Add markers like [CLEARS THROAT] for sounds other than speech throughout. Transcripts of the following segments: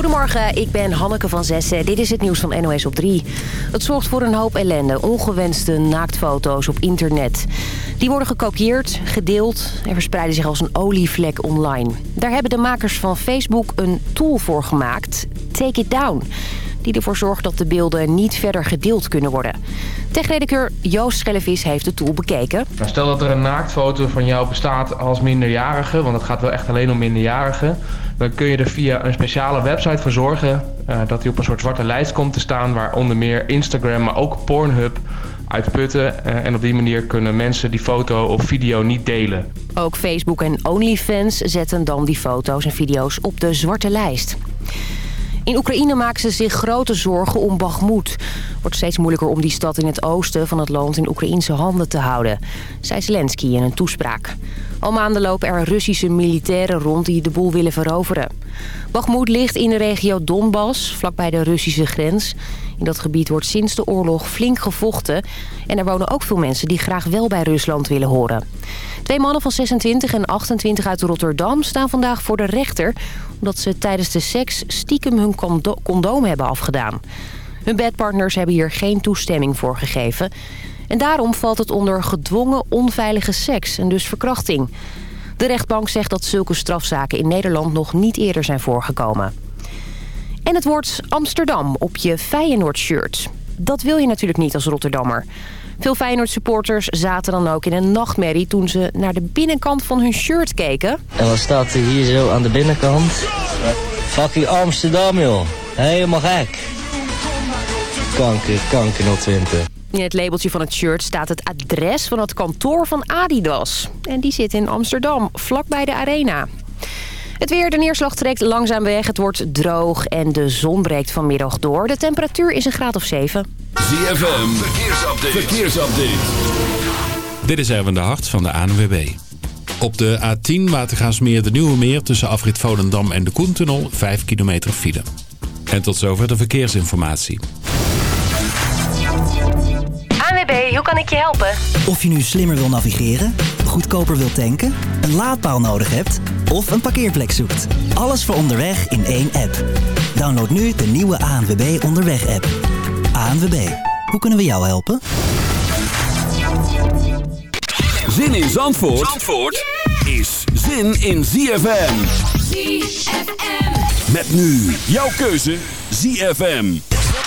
Goedemorgen, ik ben Hanneke van Zessen. Dit is het nieuws van NOS op 3. Het zorgt voor een hoop ellende, ongewenste naaktfoto's op internet. Die worden gekopieerd, gedeeld en verspreiden zich als een olievlek online. Daar hebben de makers van Facebook een tool voor gemaakt, Take It Down die ervoor zorgt dat de beelden niet verder gedeeld kunnen worden. Techredacteur Joost Schellevis heeft de tool bekeken. Nou, stel dat er een naaktfoto van jou bestaat als minderjarige, want het gaat wel echt alleen om minderjarigen. Dan kun je er via een speciale website voor zorgen uh, dat hij op een soort zwarte lijst komt te staan... waar onder meer Instagram, maar ook Pornhub uitputten. Uh, en op die manier kunnen mensen die foto of video niet delen. Ook Facebook en OnlyFans zetten dan die foto's en video's op de zwarte lijst. In Oekraïne maken ze zich grote zorgen om Bakhmut. wordt steeds moeilijker om die stad in het oosten van het land in Oekraïnse handen te houden, zei Zelensky in een toespraak. Al maanden lopen er Russische militairen rond die de boel willen veroveren. Bakhmut ligt in de regio Donbass, vlakbij de Russische grens. In dat gebied wordt sinds de oorlog flink gevochten. En er wonen ook veel mensen die graag wel bij Rusland willen horen. Twee mannen van 26 en 28 uit Rotterdam staan vandaag voor de rechter... omdat ze tijdens de seks stiekem hun condoom hebben afgedaan. Hun bedpartners hebben hier geen toestemming voor gegeven. En daarom valt het onder gedwongen onveilige seks en dus verkrachting. De rechtbank zegt dat zulke strafzaken in Nederland nog niet eerder zijn voorgekomen. En het wordt Amsterdam op je Feyenoord-shirt. Dat wil je natuurlijk niet als Rotterdammer. Veel Feyenoord-supporters zaten dan ook in een nachtmerrie... toen ze naar de binnenkant van hun shirt keken. En wat staat er hier zo aan de binnenkant? Fucking Amsterdam, joh. Helemaal gek. Kanker, kanker 020. In het labeltje van het shirt staat het adres van het kantoor van Adidas. En die zit in Amsterdam, vlakbij de Arena. Het weer, de neerslag trekt langzaam weg. Het wordt droog en de zon breekt vanmiddag door. De temperatuur is een graad of 7. ZFM, verkeersupdate. verkeersupdate. Dit is Erwin de Hart van de ANWB. Op de A10 Watergaasmeer de Nieuwe Meer tussen afrit Volendam en de Koentunnel 5 kilometer file. En tot zover de verkeersinformatie. ANWB, hoe kan ik je helpen? Of je nu slimmer wil navigeren, goedkoper wil tanken, een laadpaal nodig hebt of een parkeerplek zoekt. Alles voor onderweg in één app. Download nu de nieuwe ANWB Onderweg app. ANWB, hoe kunnen we jou helpen? Zin in Zandvoort, Zandvoort is zin in ZFM. ZFM. Met nu jouw keuze ZFM.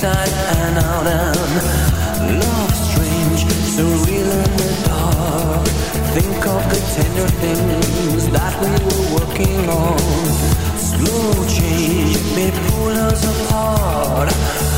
Inside and out and love strange, so real in the dark. Think of the tender things that we were working on. Slow change may pull us apart.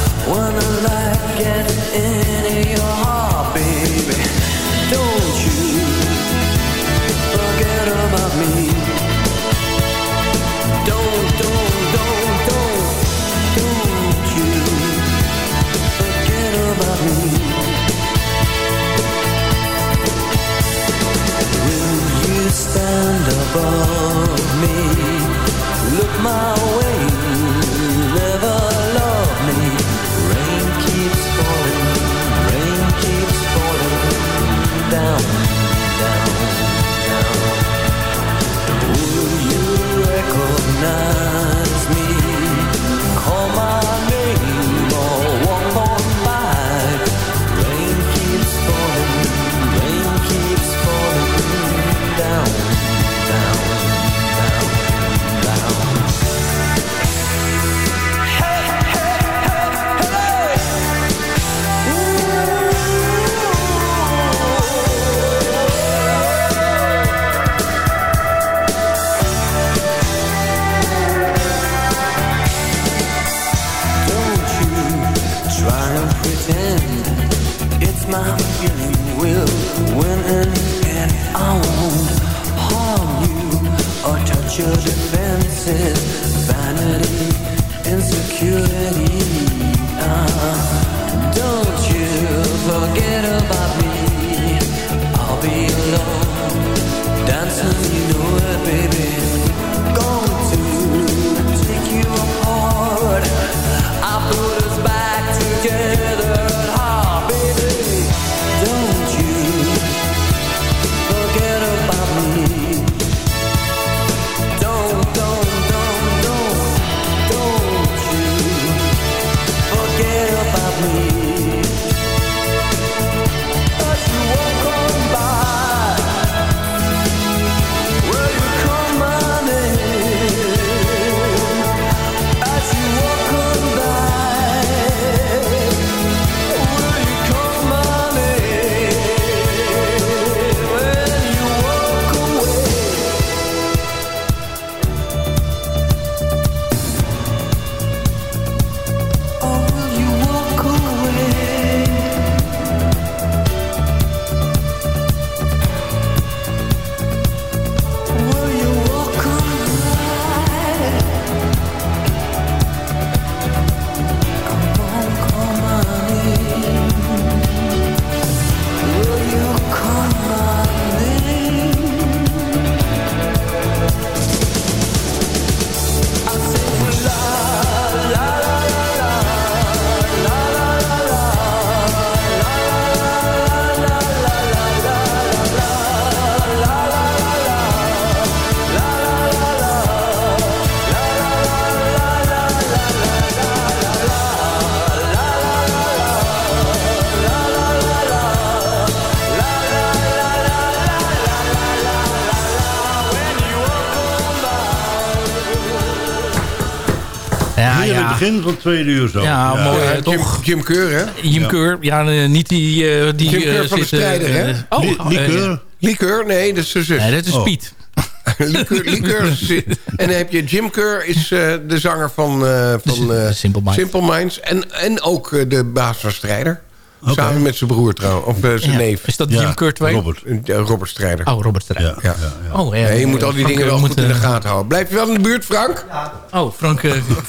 Begin van het tweede uur zo. Ja, mooi hè, Jim, toch? Jim Keur, hè? Jim Keur. Ja, eh, niet die... eh, die Jim Keur eh, van de zit, eh, strijder, hè? Oh, Li- Liqueur. Likeur? Nee, dat is zijn zus. Nee, dat is Oh. Piet. [LAUGHS] Likeur, Likeur zit- [LAUGHS] en dan heb je Jim Keur, is eh, de zanger van, eh, van eh, Simple Minds. Simple Minds. En, en ook eh, de baas van Strijder. Samen met zijn broer trouwens, of eh, zijn Ja. neef. Is dat Ja, Jim 2? Robert. Robert Strijder. Oh, Robert Strijder. Ja, Ja. ja, ja. Oh, ja, Nee, je moet al die Frank, dingen eh, wel moet, goed in de eh, gaten houden. Blijf je wel in de buurt, Frank? Oh, Frank,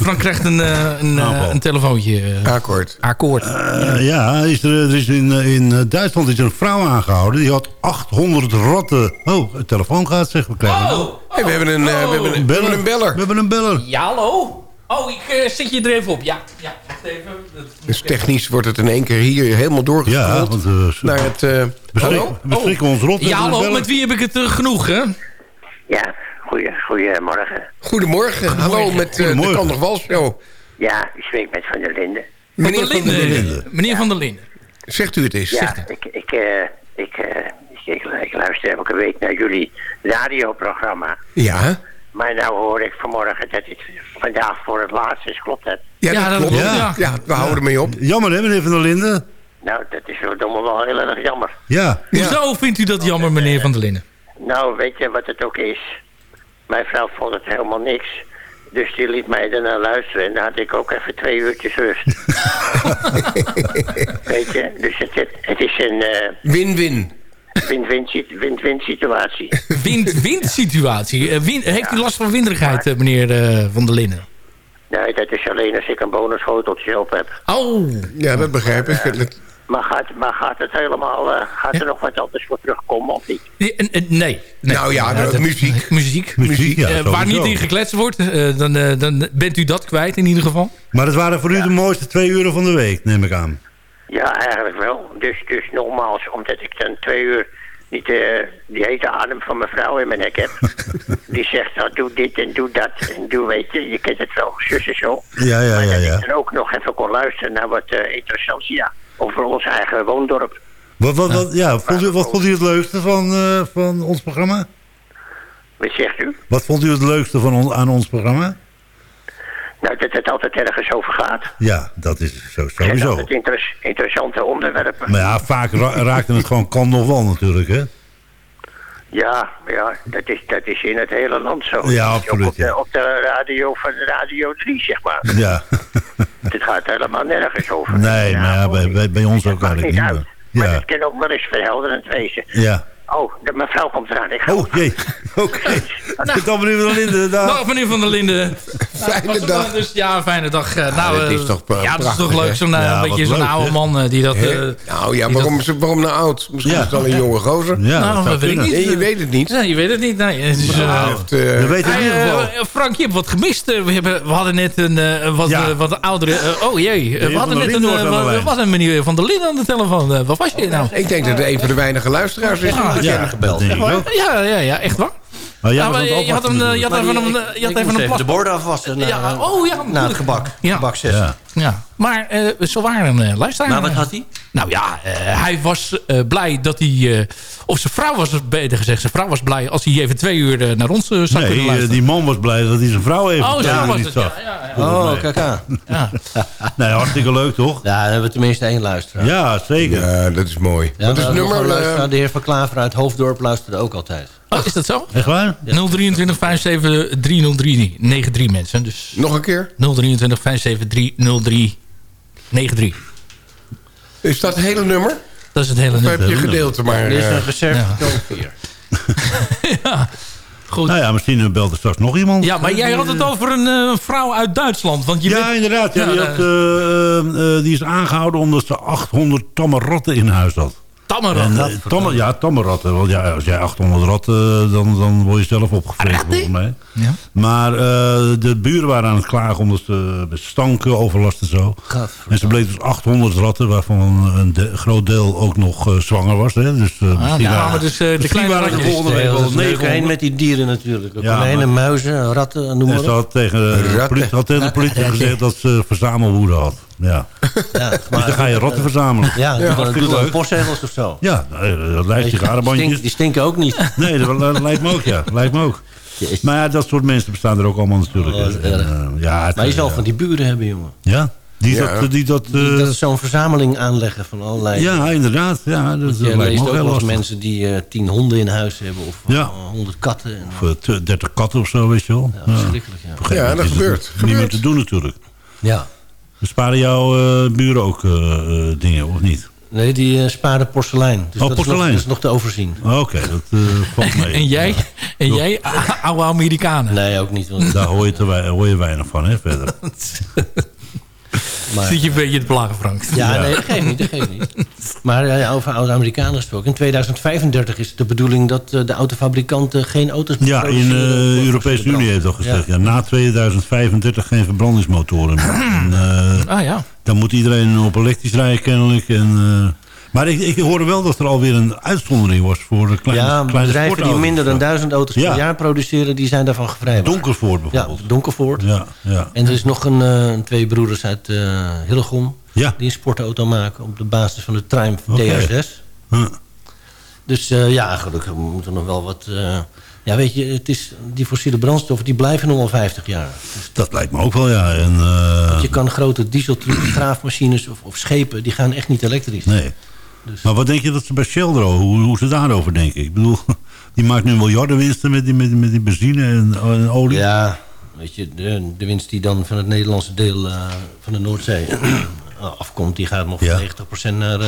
Frank krijgt een, eh, een, een telefoontje. Akkoord. akkoord. Ja, is er, er is in, in Duitsland is er een vrouw aangehouden. Die had 800 ratten. Oh, het telefoon gaat, zeg. We krijgen Oh, Hey, we, hebben een, we, hebben een, we hebben een beller. We hebben een beller. ja, hallo? Oh, ik eh, zet je er even op. Ja, ja wacht even. Dus technisch wordt het in één keer hier helemaal Ja, doorgescrollt want uh, naar het... eh, we, schrik- hallo? we schrikken ons rot. Ja, hallo, met wie heb ik het eh, genoeg, hè? Ja, goeie, goeiemorgen. Goedemorgen. Hallo met eh, de Goedemorgen. Kan nog Wal Show. Ja, ik spreek met Van der Linden. Meneer Van der Linden. Meneer Van der Linden. Zegt u het eens. Ja, ik, ik, eh, ik, eh, ik, ik, ik luister elke week naar jullie radioprogramma. Ja, Maar nou hoor ik vanmorgen dat het vandaag voor het laatst is. Klopt dat? ja, Ja, dat klopt. Ja, ja. we houden ermee op. Jammer hè, meneer Van der Linden? Nou, dat is zo domme wel heel erg jammer. Ja. Hoezo vindt u dat jammer, meneer Van der Linden? Nou, weet je wat het ook is? Mijn vrouw vond het helemaal niks. Dus die liet mij ernaar luisteren. En dan had ik ook even twee uurtjes rust. [LAUGHS] weet je? Dus het, het, is een eh, Win-win. Win-win situatie. [LAUGHS] Wind-wind situatie. Eh, wind- heeft u last van winderigheid, eh, meneer eh, Van der Linden? Nee, dat is alleen als ik een bonusschoteltje op heb. Oh. Ja, dat begrijp ik. Maar gaat, maar gaat het helemaal... eh, gaat er nog wat anders voor terugkomen of niet? Nee, nee. nee. Nou ja, de- dat- muziek. [LAUGHS] Muziek. Muziek, ja, waar niet in gekletst wordt, dan, dan bent u dat kwijt in ieder geval. Maar het waren voor u de mooiste twee uren van de week, neem ik aan. Ja, eigenlijk wel. Dus, dus nogmaals, omdat ik dan twee uur niet eh, die hete adem van mijn vrouw in mijn nek heb. [LAUGHS] die zegt, nou doe dit en doe dat en doe, weet je, je kent het wel, zus en zo. Ja, ja, maar ja, dat ja. ik dan ook nog even kon luisteren naar wat eh interessants, ja, over ons eigen woondorp. Wat, wat, wat, ja, vond u, wat vond u het leukste van, eh, van ons programma? Wat zegt u? Wat vond u het leukste van on- aan ons programma? Nou, dat het altijd ergens over gaat. Ja, dat is zo, Het sowieso. altijd interes- interessante onderwerpen. Maar ja, vaak ra raakte het gewoon kan nog wel natuurlijk, hè? Ja, ja dat, is, dat is in het hele land zo. Ja, absoluut, Op de, ja. op de radio van Radio 3, zeg maar. Ja. [LAUGHS] het gaat helemaal nergens over. Nee, maar ja, bij, bij, bij ons ook eigenlijk niet uit. meer. Maar Ja. dat kan ook wel eens verhelderend wezen. Ja. Oh, de mevrouw komt eraan. Ik ga Oh, jee. [LAUGHS] Oké. Dan meneer Van der Linden. dag. Nou, meneer Van der Linden. [LAUGHS] Fijne dag. Dus, ja, fijne dag. Eh, nou, dit is eh, toch, eh, ja, dat is toch prachtig, leuk. Zo'n eh, Ja, een beetje zo'n oude man eh, die dat... Eh, nou ja, waarom, dat- is- waarom nou oud? Misschien Ja. is het al een jonge gozer. Ja, nou, dat weet niet. Nee, je weet het niet. Nee, je weet het niet. Nee, het is, eh, Hij heeft, eh, We weten in ieder eh, geval. eh, Frank, je hebt wat gemist. Eh, We, hebben, we hadden net een eh, wat, Ja. eh, wat oudere... eh, oh jee, Eh, we hadden net een, was eh, een meneer Van der Linden aan de telefoon. Eh, wat was je nou? ik denk dat het een van de weinige luisteraars is. Ja, ook. Ja, ja, ja, echt waar. Maar Ja, maar je had een, eh, je had even een, eh, je had even een even de plas. borden afwassen na, Ja, oh ja, na het gebak. Ja. Gebak 6. Ja. Ja, maar eh zo waren een luisteraar. Maar wat had hij? Nou ja, eh, hij was eh, blij dat hij... eh, of zijn vrouw was, beter gezegd, zijn vrouw was blij... als hij even twee uur eh, naar ons eh, zou kunnen Nee, eh, luisteren. die man was blij dat hij zijn vrouw even Oh, twee zo uur was niet het. zag. Ja, ja, ja. Oh, kijk aan. Ja. [LAUGHS] Nee, hartstikke leuk toch? Ja, dan hebben we tenminste één luisteraar. Ja, zeker. Ja, dat is mooi. Ja, Wat is nummer? eh, de heer Van Klaver uit Hoofddorp luisterde ook altijd. Oh, is dat zo? Echt waar? 023 57 303 93 mensen. Dus nog een keer? 023 57 303 93. Is dat het hele nummer? Dat is het hele Of nummer. heb je gedeelte maar... Er is eh, een reserve ja. [LAUGHS] [LAUGHS] ja, goed. Nou ja, misschien eh, belt er straks nog iemand. Ja, maar jij had het over een eh, vrouw uit Duitsland. Want je Ja, bent- inderdaad. Ja, Ja, die, eh, had, eh, eh, die is aangehouden omdat ze 800 tamme ratten in huis had. Tamme En, rat. eh, ja, tamme ratten. Want ja, als jij 800 ratten, eh, dan, dan word je zelf opgevreten volgens mij. Ja. Maar eh, de buren waren aan het klagen omdat ze met stanken, overlast en zo. En ze bleek dus 800 ratten, waarvan een de- groot deel ook nog zwanger was. Hè? Dus, misschien ja, waren- maar dus, de kleine waren er ratjes. volgende week wel dat is leuk 900. heen met die dieren natuurlijk. Ja, Konijnen, muizen, ratten, noem En maar ze op. had tegen de politie, had tegen de politie gezegd dat ze verzamelwoede had. Ja. Ja, Dus dan ga je ratten verzamelen. Ja, doe dan- hartstikke doe dan postzegels of zo. Ja, nou, dat lijkt sigarenbandjes. stink- Die stinken ook niet. [LAUGHS] Nee, dat, dat lijkt me ook, ja. Lijkt me ook. Maar ja, dat soort mensen bestaan er ook allemaal natuurlijk. Oh, En, eh, ja, het, Maar je eh, zal ja. van die buren hebben, jongen. Ja, die Ja. dat... Die dat, Die- eh, dat is zo'n verzameling aanleggen van allerlei... ja, inderdaad. Ja, dat, dat Je leest ook wel eens mensen die eh, tien honden in huis hebben. Of Ja. eh, honderd katten. En, Of eh, 30 katten of zo, weet je wel. ja, verschrikkelijk, ja. Ja, dat gebeurt. Niet meer te doen natuurlijk. ja. Besparen jouw eh, buren ook eh, eh, dingen, of niet? Nee, die eh sparen porselein. Dus Oh, dat, Is nog, porselein. dat is nog te overzien. Oh, Oké, dat eh, valt [LAUGHS] mee. En jij, en jij oude Amerikanen. Nee, ook niet. Want, Daar hoor je, te wei- hoor je weinig van, hè, verder. [LAUGHS] [LAUGHS] maar, Zit je een beetje te plagen, Frank. ja, nee, dat geeft niet. Dat geeft niet. Maar eh, ja, over oude Amerikanen gesproken. In 2035 is het de bedoeling dat eh, de autofabrikanten geen auto's meer Ja, in de Europese Unie heeft dat gezegd. Ja. na 2035 geen verbrandingsmotoren meer. [CLEARS THROAT] En, eh, Ah ja. dan moet iedereen op elektrisch rijden kennelijk. En, eh, maar ik, ik hoorde wel dat er alweer een uitzondering was voor de kleine, Ja, kleine bedrijven die minder dan duizend auto's Ja. per jaar produceren, die zijn daarvan gevrijwaard. Donkervoort Ja, bijvoorbeeld. Donkervoort. Ja, ja. En er is nog een, eh, twee broeders uit eh Hillegom... Ja. die een sportauto maken op de basis van de Triumph Oké. DS6. Huh. Dus eh, ja, gelukkig we moeten nog wel wat... ja, weet je, het is, die fossiele brandstoffen die blijven nog wel 50 jaar. Dus Dat lijkt me ook wel, ja. En, je kan grote dieseltrucken, graafmachines of, of schepen... die gaan echt niet elektrisch. nee. Dus- Maar wat denk je dat ze bij Shell, erover- hoe, hoe ze daarover denken? Ik bedoel, [LAUGHS] die maakt nu miljarden winsten met die, met, die- met die benzine en, en olie. Ja, weet je, de, de winst die dan van het Nederlandse deel eh, van de Noordzee afkomt... die gaat nog Ja. voor 90% naar, eh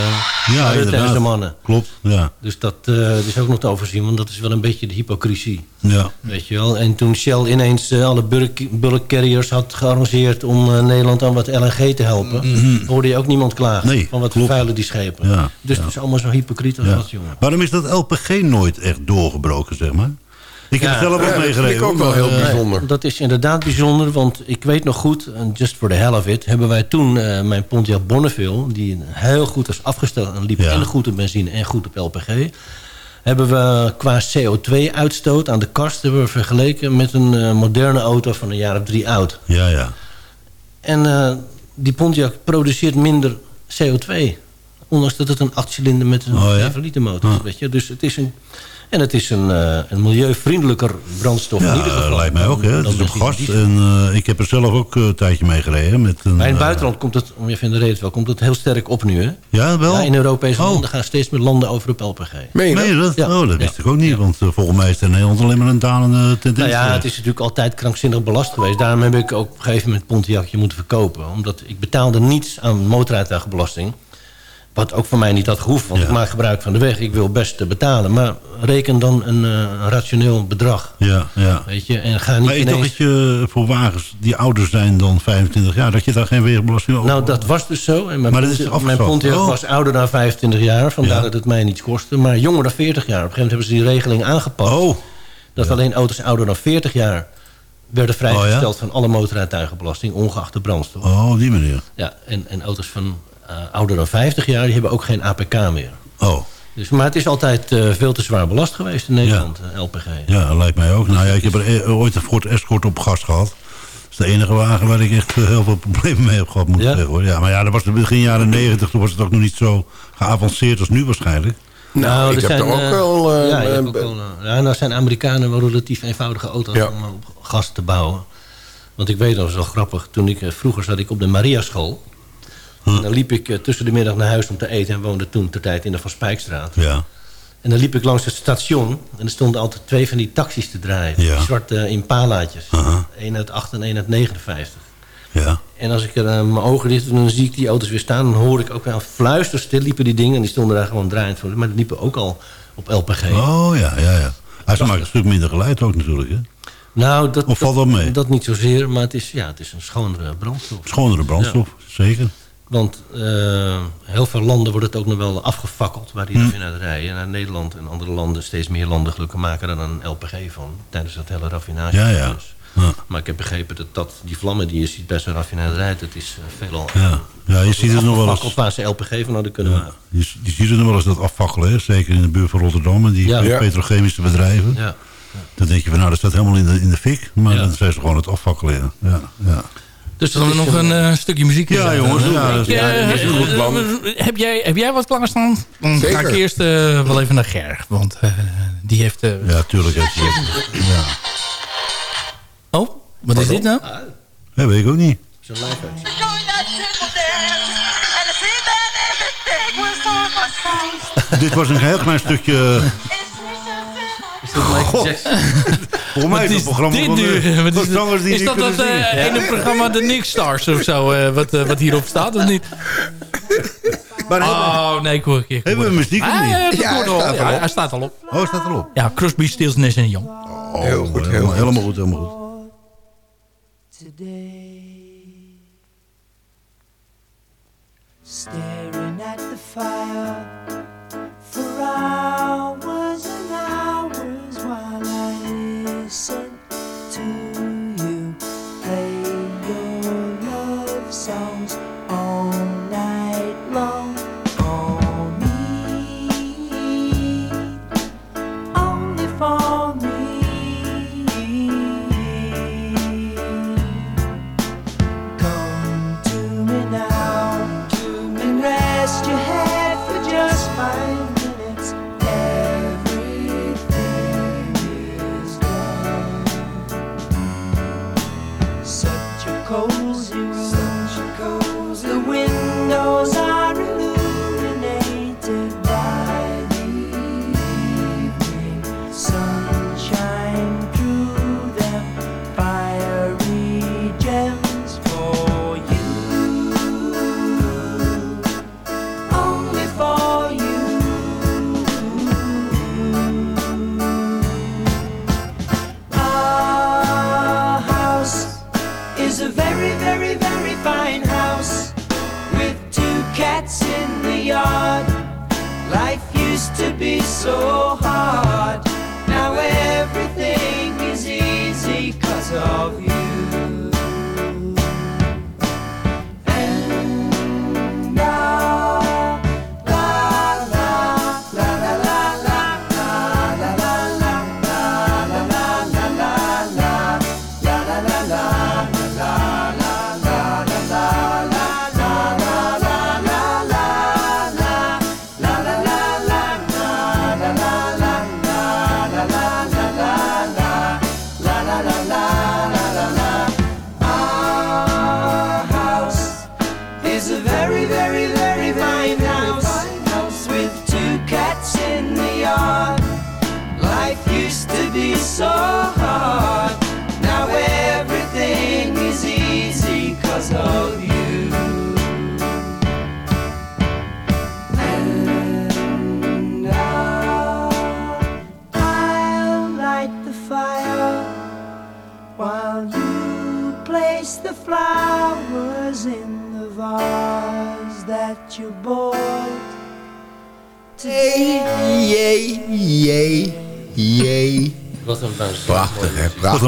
Ja, naar de mannen. Klopt, ja. Dus dat eh, is ook nog te overzien, want dat is wel een beetje de hypocrisie. ja. Weet je wel? En toen Shell ineens eh, alle bulk, carriers had gearrangeerd... om Nederland aan wat LNG te helpen... hoorde je ook niemand klagen Mhm. Nee, van wat vervuilen die schepen. Ja, dus het is allemaal zo hypocriet als wat, jongen. Waarom is dat LPG nooit echt doorgebroken, zeg maar? Ik heb Ja, het zelf ja, ook dat meegereden. vind ik ook wel heel bijzonder. Dat is inderdaad bijzonder, want ik weet nog goed... en just for the hell of it... hebben wij toen eh, mijn Pontiac Bonneville... die heel goed was afgesteld en liep Ja. en goed op benzine en goed op LPG... hebben we qua CO2-uitstoot aan de kast... hebben we vergeleken met een eh, moderne auto van een jaar of drie oud. Ja, ja. En eh, die Pontiac produceert minder CO2. Ondanks dat het een 8-cilinder met een Oh, ja? 7 liter motor is. Weet je? Dus het is een... En het is een, eh, een milieuvriendelijker brandstof in ieder Ja, geval. lijkt mij ook. Hè. Het is op gas. En eh, ik heb er zelf ook eh, een tijdje mee gereden. Met een, Maar in het buitenland komt het, om in de reden wel, komt het heel sterk op nu. Hè? Ja, wel? Ja, in Europese Oh. landen gaan steeds meer landen over op LPG. Meen je Meen je dat? Ja. Oh, dat wist ik ook niet. Want volgens mij is het in Nederland alleen maar een dalende tendens. Nou ja, het is natuurlijk altijd krankzinnig belast geweest. Daarom heb ik ook op een gegeven moment Pontiacje moeten verkopen. Omdat ik betaalde niets aan motorrijtuigbelasting. Wat ook voor mij niet had gehoeven. Want Ja. ik maak gebruik van de weg. Ik wil best betalen. Maar reken dan een, eh, rationeel bedrag. Ja, ja. Weet je? En ga niet Maar ik dacht ineens... dat je voor wagens die ouder zijn dan 25 jaar... dat je daar geen wegenbelasting over Nou, dat was dus zo. En mijn, Maar dat is mijn Pontiac Oh. was ouder dan 25 jaar. Vandaar Ja. dat het mij niets kostte. Maar jonger dan 40 jaar. Op een gegeven moment hebben ze die regeling aangepast. Oh, Dat alleen auto's ouder dan 40 jaar werden vrijgesteld Oh, van alle motorrijtuigenbelasting, ongeacht de brandstof. oh, die manier. Ja, en, en auto's van ouder dan 50 jaar die hebben ook geen APK meer. Oh, Dus, maar het is altijd eh, veel te zwaar belast geweest in Nederland, eh, LPG. ja, dat lijkt mij ook. Nou ja, ik heb er e- ooit een Ford Escort op gas gehad. Dat is de enige wagen waar ik echt eh, heel veel problemen mee heb gehad, moet ik Ja? zeggen. Hoor. Ja, maar ja, dat was begin jaren 90. Toen was het ook nog niet zo geavanceerd als nu waarschijnlijk. Nou, ik er heb er ook eh, wel... eh, ja, eh, ook eh, ja, nou zijn Amerikanen wel relatief eenvoudige auto's Ja. om eh, op gas te bouwen. Want ik weet nog, dat is wel grappig. Toen ik, eh, vroeger zat ik op de Maria school. En dan liep ik eh, tussen de middag naar huis om te eten... en woonde toen ter tijd in de Van Spijkstraat. Ja, En dan liep ik langs het station... en er stonden altijd twee van die taxis te draaien. Ja. Die zwarte uh, impalaatjes. Aha. Eén uit 8 en één uit 59. ja. En als ik er eh, mijn ogen dicht dan zie ik die auto's weer staan. Dan hoor ik ook wel fluisterstil liepen die dingen. En die stonden daar gewoon draaiend voor. Maar die liepen ook al op LPG. Oh, ja, ja, ja. Hij maakt een stuk minder geluid ook natuurlijk, hè? Nou, dat, Of valt dat mee? Dat niet zozeer, maar het is, ja, het is een schonere brandstof. Schonere brandstof, zeker. Want eh, heel veel landen wordt het ook nog wel afgefakkeld... waar Hm. die raffinaderijen naar Nederland en andere landen... steeds meer landen gelukkig maken dan een LPG van... tijdens dat hele raffinage. Ja, ja. Ja. Maar ik heb begrepen dat, dat die vlammen die je ziet bij zo'n raffinaderij... dat is eh, veelal Ja. Ja, je ziet het nog wel eens. afgefakkeld waar ze LPG van hadden kunnen maken. Je, je ziet het nog wel eens dat afvakkelen, hè? zeker in de buurt van Rotterdam... en die Ja. Ja. petrochemische bedrijven. Ja. Dan denk je van, nou, dat staat helemaal in de, in de fik. Maar Ja. dan zijn ze gewoon het afvakkelen. Ja. Ja, ja. Dus dan nog een eh, stukje muziek Ja, jongens, ja, ik, dat is- ja, dat is een goed plan. heb, jij, heb jij wat klaarstaan? Dan ga ik eerst eh, wel even naar Ger. Want eh, die heeft... ja, tuurlijk. heeft hij. Ja. Oh, wat is dit nou? ja, weet ik ook niet. Zo'n live uitzending. Dit was een heel klein stukje... Is dat Michael Jackson? Volgens mij is het programma dit van nu? de, Wat van is, zangers die is dat dat eh, ene programma de Nick Stars of zo, eh, wat, eh, wat hierop staat of niet? Maar hebben, Oh, nee, ik hoor ik. ik hebben we muziek of Ah, niet? ja, dat hij staat Ja, erop. hij staat al op. Oh, staat erop. Ja, Crosby, Stills, Nash en Young. heel goed, heel helemaal, goed. helemaal goed, helemaal goed. Staring at the fire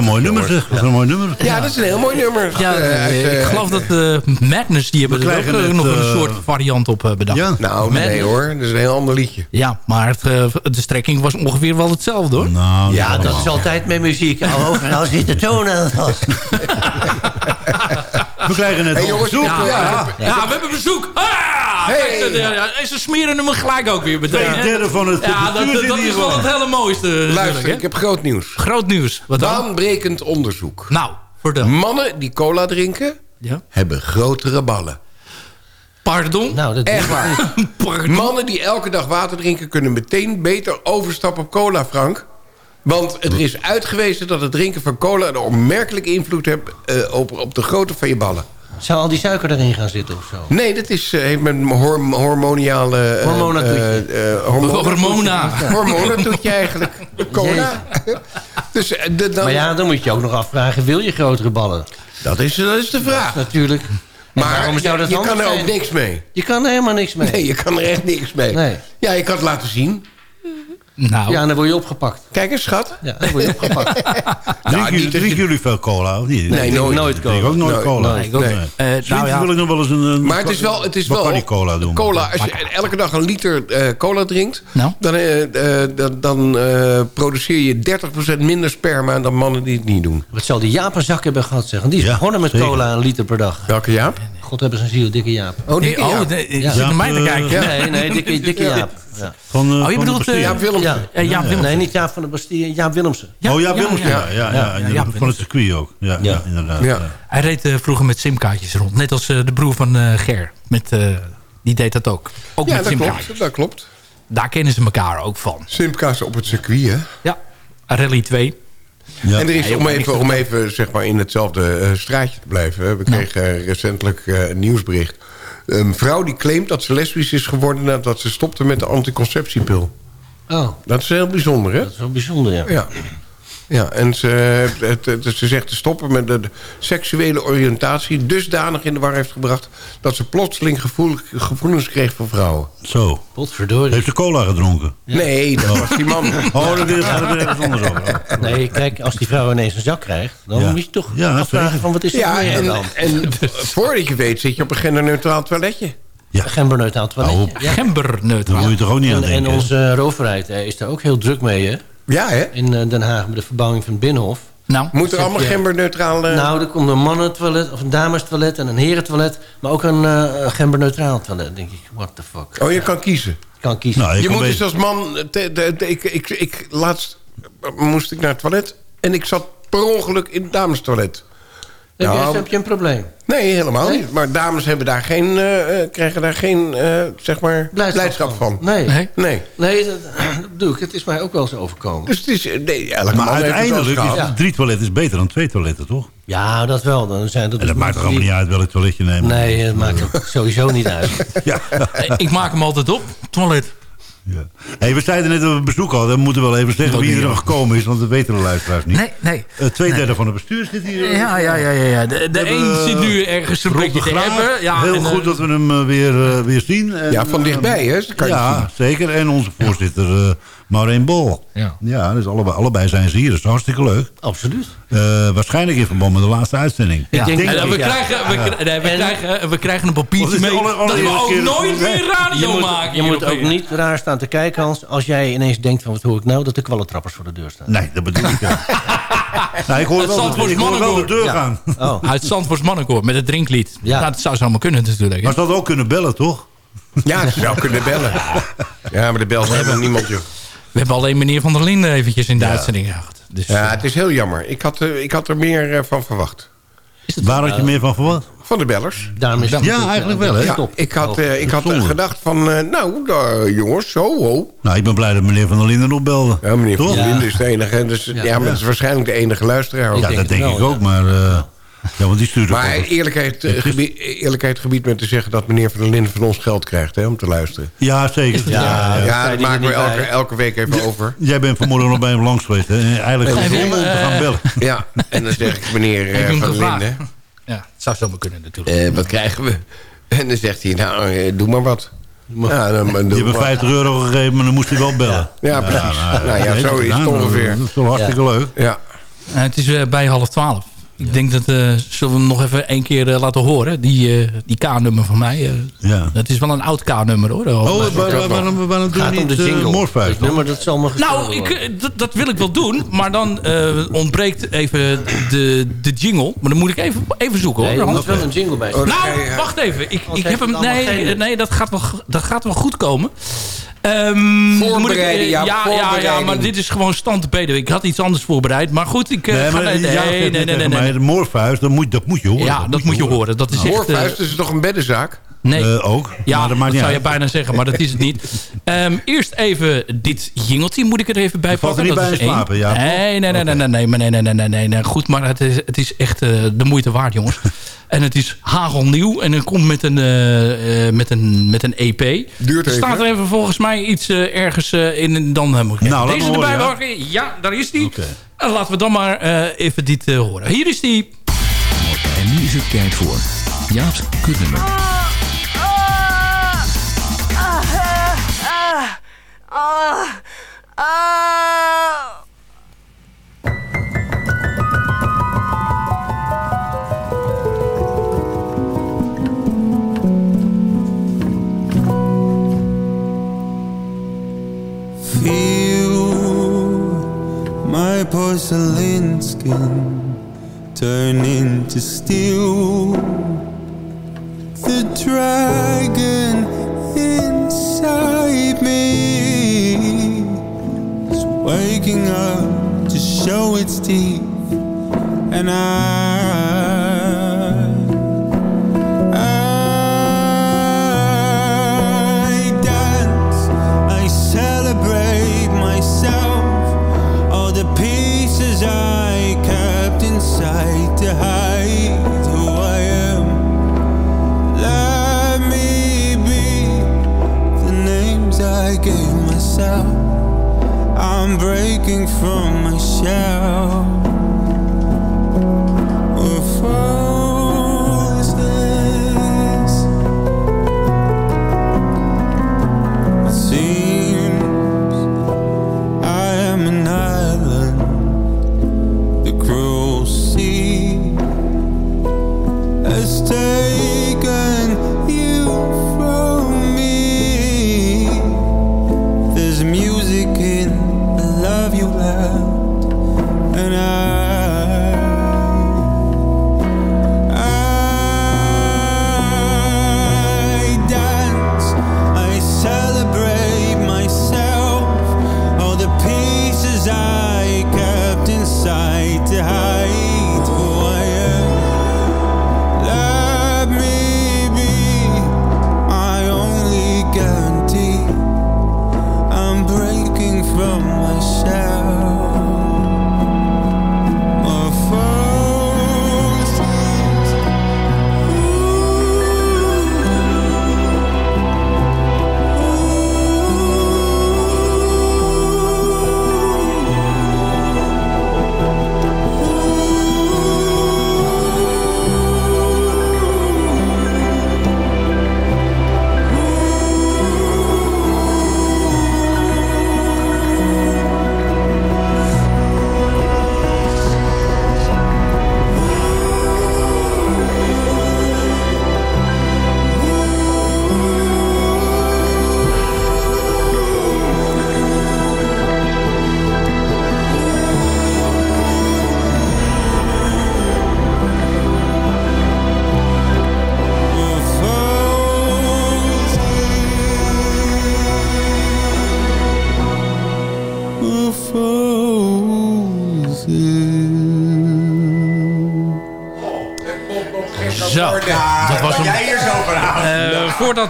mooi nummer zeg. Wat een mooi nummer. Ja, dat is een heel mooi nummer. Ja, Eh, uit, eh, ik geloof dat eh, Madness, die hebben er ook het, nog een soort variant op eh, bedacht. Ja. Nou, nee hoor. Dat is een heel ander liedje. Ja, maar het, eh, de strekking was ongeveer wel hetzelfde hoor. Nou, Ja, nou, dat is altijd met muziek. [LAUGHS] Overal zit de toon aan vast. We krijgen net Hey, al jongens, bezoek. ja, Ja, ja. Ja, we hebben bezoek. Ah! Hey. Eh, ja, ze smeren hem gelijk ook weer meteen. Twee derde van het Ja, dat, is wel het hele mooiste. natuurlijk, Luister, ik heb groot nieuws. Groot nieuws. Wat dan? Baanbrekend onderzoek. Nou, vertel. Mannen die cola drinken, Ja. hebben grotere ballen. Pardon? Nou, dat Echt waar. [LAUGHS] Pardon? Mannen die elke dag water drinken... kunnen meteen beter overstappen op cola, Frank. Want er is uitgewezen dat het drinken van cola... een onmerkelijke invloed heeft eh, op, op de grootte van je ballen. Zou al die suiker erin gaan zitten of zo? Nee, dat is, eh, heeft met een horm hormoniale... eh, Hormonatoetje. eh, eh, hormona- [LAUGHS] Hormona. Hormonatoetje eigenlijk. [LAUGHS] Cola. dus de, dan, Maar ja, dan moet je ook nog afvragen, wil je grotere ballen? dat, is, dat is de vraag. Natuurlijk. Maar waarom je, zou dat je kan er ook niks mee. Je kan er helemaal niks mee. Nee, je kan er echt niks mee. Nee. Ja, ik kan het laten zien. Nou, Ja, dan word je opgepakt. Kijk eens, schat. Ja, dan word je opgepakt. [LAUGHS] Drinken, niet dat drinken je- jullie veel cola of niet? Nee, nooit. nooit Ik drink ook nooit cola. nooit. ik ook Nee. Eh, nou ja, wil ik nog wel eens een... een Maar het is wel... Het is wel cola doen. Cola, als je elke dag een liter eh, cola drinkt... Nou? dan, eh, dan, dan eh, produceer je 30% minder sperma dan mannen die het niet doen. Wat zal die Jaap een zak hebben gehad, zeg. Want die is Ja, begonnen met zeker. cola een liter per dag. Welke Jaap? God hebben zijn ziel, dikke Jaap. Oh, dikke oh, Jaap. de- je Ja. zit naar mij te Ja, kijken. eh, Nee, nee, dikke, dikke Jaap. Ja. Van, eh, Oh, je bedoelt, eh, Jaap Willemsen. Ja, ja, Jaap Willemsen. Nee, niet Jaap van de Bastille, Jaap Willemsen. Ja, oh ja, ja, Willems, ja. ja. Ja, ja, Ja, ja, ja, van het circuit ook. Ja, ja. Ja. inderdaad. Ja. ja. Hij reed eh, vroeger met simkaartjes rond. Net als eh, de broer van eh, Ger. Met, eh, die deed dat ook. Ook Ja, met dat simkaartjes. klopt, dat klopt. Daar kennen ze elkaar ook van. Simka's op het circuit, hè? Ja, Rally 2. Ja. En er is, om even, om even zeg maar, in hetzelfde eh, straatje te blijven... we kregen eh, recentelijk eh, een nieuwsbericht. Een vrouw die claimt dat ze lesbisch is geworden... nadat ze stopte met de anticonceptiepil. Oh, Dat is heel bijzonder, hè? dat is wel bijzonder, ja. Ja. Ja, en ze, het, het- ze zegt te stoppen met de, de seksuele oriëntatie... dusdanig in de war heeft gebracht... dat ze plotseling gevoel, gevoelens kreeg voor vrouwen. Zo. Potverdorie. Heeft ze cola gedronken? Nee, dat was die man. [LAUGHS] Oh, dat is gaat er ergens anders over. Nee, kijk, als die vrouw ineens een zak krijgt... dan Ja. moet je toch Ja, afvragen van wat is er Ja, en, de hand? en [LAUGHS] voordat je weet zit je op een genderneutraal toiletje. Ja. Genderneutraal toiletje. op. Ja. Daar Gemberneutraal. moet je toch ook niet aan En, en denken? onze roverheid eh, is daar ook heel druk mee, hè? Ja, hè? In eh, Den Haag met de verbouwing van het Binnenhof. Nou, Moet er allemaal eh, Nou, er komt een mannentoilet of een damestoilet en een herentoilet. Maar ook een eh genderneutraal toilet. denk ik, what the fuck. Oh, je kan kiezen. Je kan kiezen. Nou, Je moet dus als man... te- te- te- ik, ik, ik, laatst moest ik naar het toilet... en ik zat per ongeluk in het damestoilet. Heb, je, nou, heb je een probleem? Nee, helemaal Nee? niet. Maar dames hebben daar geen, eh, eh, krijgen daar geen eh, zeg maar, blijdschap, van. Nee. Nee. Nee. Nee, dat, dat [CLEARS THROAT] bedoel ik. Het is mij ook wel eens overkomen. Dus het is... Nee, elke Maar uiteindelijk is. Ja. drie toiletten is beter dan twee toiletten, toch? Ja, dat wel. Dan zijn dat En dat dus maakt toch mensen allemaal niet uit welk toilet je neemt? Nee, het maakt [LAUGHS] sowieso niet uit. Ja. [LAUGHS] Ik maak hem altijd op. Toilet. Ja. Hey, we zeiden net dat we bezoek hadden. We moeten wel even zeggen wie er nog gekomen is. Want dat weten de luisteraars niet. Nee, nee. Eh, twee derde van het bestuur zit hier. Ja, ja, ja. ja, ja. De, hebben, een eh, zit nu ergens een beetje te hebben. Ja, Heel en, eh, goed dat we hem weer, weer zien. En, Ja, van dichtbij, hè? Kan je ja, zien. zeker. En onze voorzitter uh, Maureen Bol. Ja. Ja, dus allebei, allebei zijn ze hier. Dat is hartstikke leuk. Absoluut. Eh, waarschijnlijk in verband met de laatste uitzending. Ja. denk En, dat- eh, we, ja. krijgen, we, kri- nee, we, En- krijgen, we krijgen een Of papiertje is mee alle- dat we ook nooit meer radio Je moet, maken. je moet ook niet raar staan te kijken, Hans... als jij ineens denkt van wat hoor ik nou... dat de kwallentrappers voor de deur staan. Nee, dat bedoel ik [LAUGHS] nou, ik hoor Het wel, ik hoor wel de deur Ja. gaan. Oh. [LAUGHS] Uit Zandvoorts Mannenkoor met het drinklied. Ja. Nou, dat zou zomaar kunnen natuurlijk. Maar ze hadden ook kunnen bellen, toch? Ja, ze zou kunnen bellen. [LAUGHS] Ja, maar de bel hebben niemand, joh. We hebben alleen meneer Van der Linden eventjes in de uitzending gehad. Dus, Ja, het is heel jammer. Ik had, eh, ik had er meer eh, van verwacht. Waar had je meer van verwacht? Van de bellers. Daarom is het Ja, natuurlijk, eigenlijk eh, wel, hè? Ja, ik had, eh, ik had eh, Zonde. gedacht van... eh, nou, eh, jongens, zo, ho. Nou, ik ben blij dat meneer Van der Linden opbelde. Ja, meneer Van der Ja. Linden is de enige. Dus, ja. maar dat is waarschijnlijk de enige luisteraar. ook. Ja, dat het denk wel, ik ook, maar... eh, ja, want die stuurt ook Maar eerlijkheid, eh, gebied, eerlijkheid gebied met te zeggen... dat meneer Van der Linden van ons geld krijgt hè, om te luisteren. Ja, zeker. Ja, Ja, Ja, ja. dat die maken we elke, elke week even over. Jij bent vanmorgen nog bij hem langs geweest, hè? Eigenlijk Nee, om te eh, gaan bellen. Ja, en dan zeg ik meneer Ik eh, Van der. Linden... Ja, het zou zomaar kunnen natuurlijk. eh, wat krijgen we? En dan zegt hij, nou, eh, doe maar wat. Ja, dan, hebben maar. 50 euro gegeven, maar dan moest hij wel bellen. Ja, precies. Nou ja, nee, zo is het nou, ongeveer. Dat is wel hartstikke leuk. Ja. Eh, het is eh, bij half twaalf. Ik denk dat, eh, zullen we hem nog even één keer eh, laten horen? Die, eh, die K-nummer van mij. eh, Ja. Dat is wel een oud K-nummer hoor. Oh, waarom, waarom, doen Gaat we om de niet jingle. uh, Morpheus nummer dat zal maar Nou, ik, dat- dat wil ik wel doen. Maar dan eh, ontbreekt even de, de jingle. Maar dan moet ik even, even zoeken hoor. Nee, er moet wel een jingle bij. Nou, wacht even. Ik, ik heb hem. Nee, nee dat, gaat wel, dat gaat wel goed komen. Ehm, moet ik, Voorbereiden, ja, ja, ja, maar dit is gewoon stand. Ik had iets anders voorbereid. Maar goed, ik. Nee, ga- maar nee, nee, nee, nee, nee. De Morpheus, dat moet, dat moet je horen. Ja, dat moet je horen. Dat is echt. eh, is toch een beddenzaak? nee. Eh, ook. Ja, maar dat dat, zou je bijna zeggen, maar dat is het niet. [LAUGHS] Ehm, eerst even dit jingeltje moet ik er even bij valt er pakken. niet dat bij is één. ja? Nee, nee, nee, nee, nee, nee, nee, nee, nee, nee, nee, nee. Goed, maar het is, het is echt eh, de moeite waard, jongens. [LAUGHS] En het is hagelnieuw en het komt met een, eh, eh, met een, met een EP. Duurt er even, staat er even volgens mij iets ergens in dan moet ik Nou, laat deze erbij horen, pakken. Ja, daar is die. Oké. En laten we dan maar eh, even dit eh, horen. Hier is die. En nu is het tijd voor Jaap's kutnummer. Feel porcelain skin turn into steel. The dragon inside me is waking up to show its teeth, and I. myself. I'm breaking from my shell.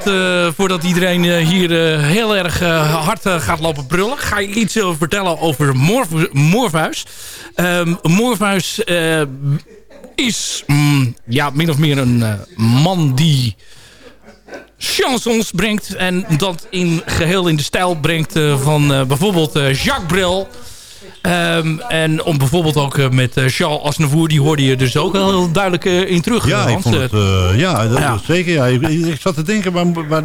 Voordat, eh, voordat iedereen eh, hier eh, heel erg hard gaat lopen brullen... ga ik iets vertellen over Morf Morpheus. Ehm Morpheus eh, is mm, ja, min of meer een man die chansons brengt... en dat in geheel in de stijl brengt van bijvoorbeeld Jacques Brel... Ehm, en om bijvoorbeeld ook eh, met eh, Charles Aznavour, die hoorde je dus ook heel duidelijk eh, in terug. Ja, ik vond het, ja, dat, Ja. zeker. Ja. Ik, zat te denken, waar, waar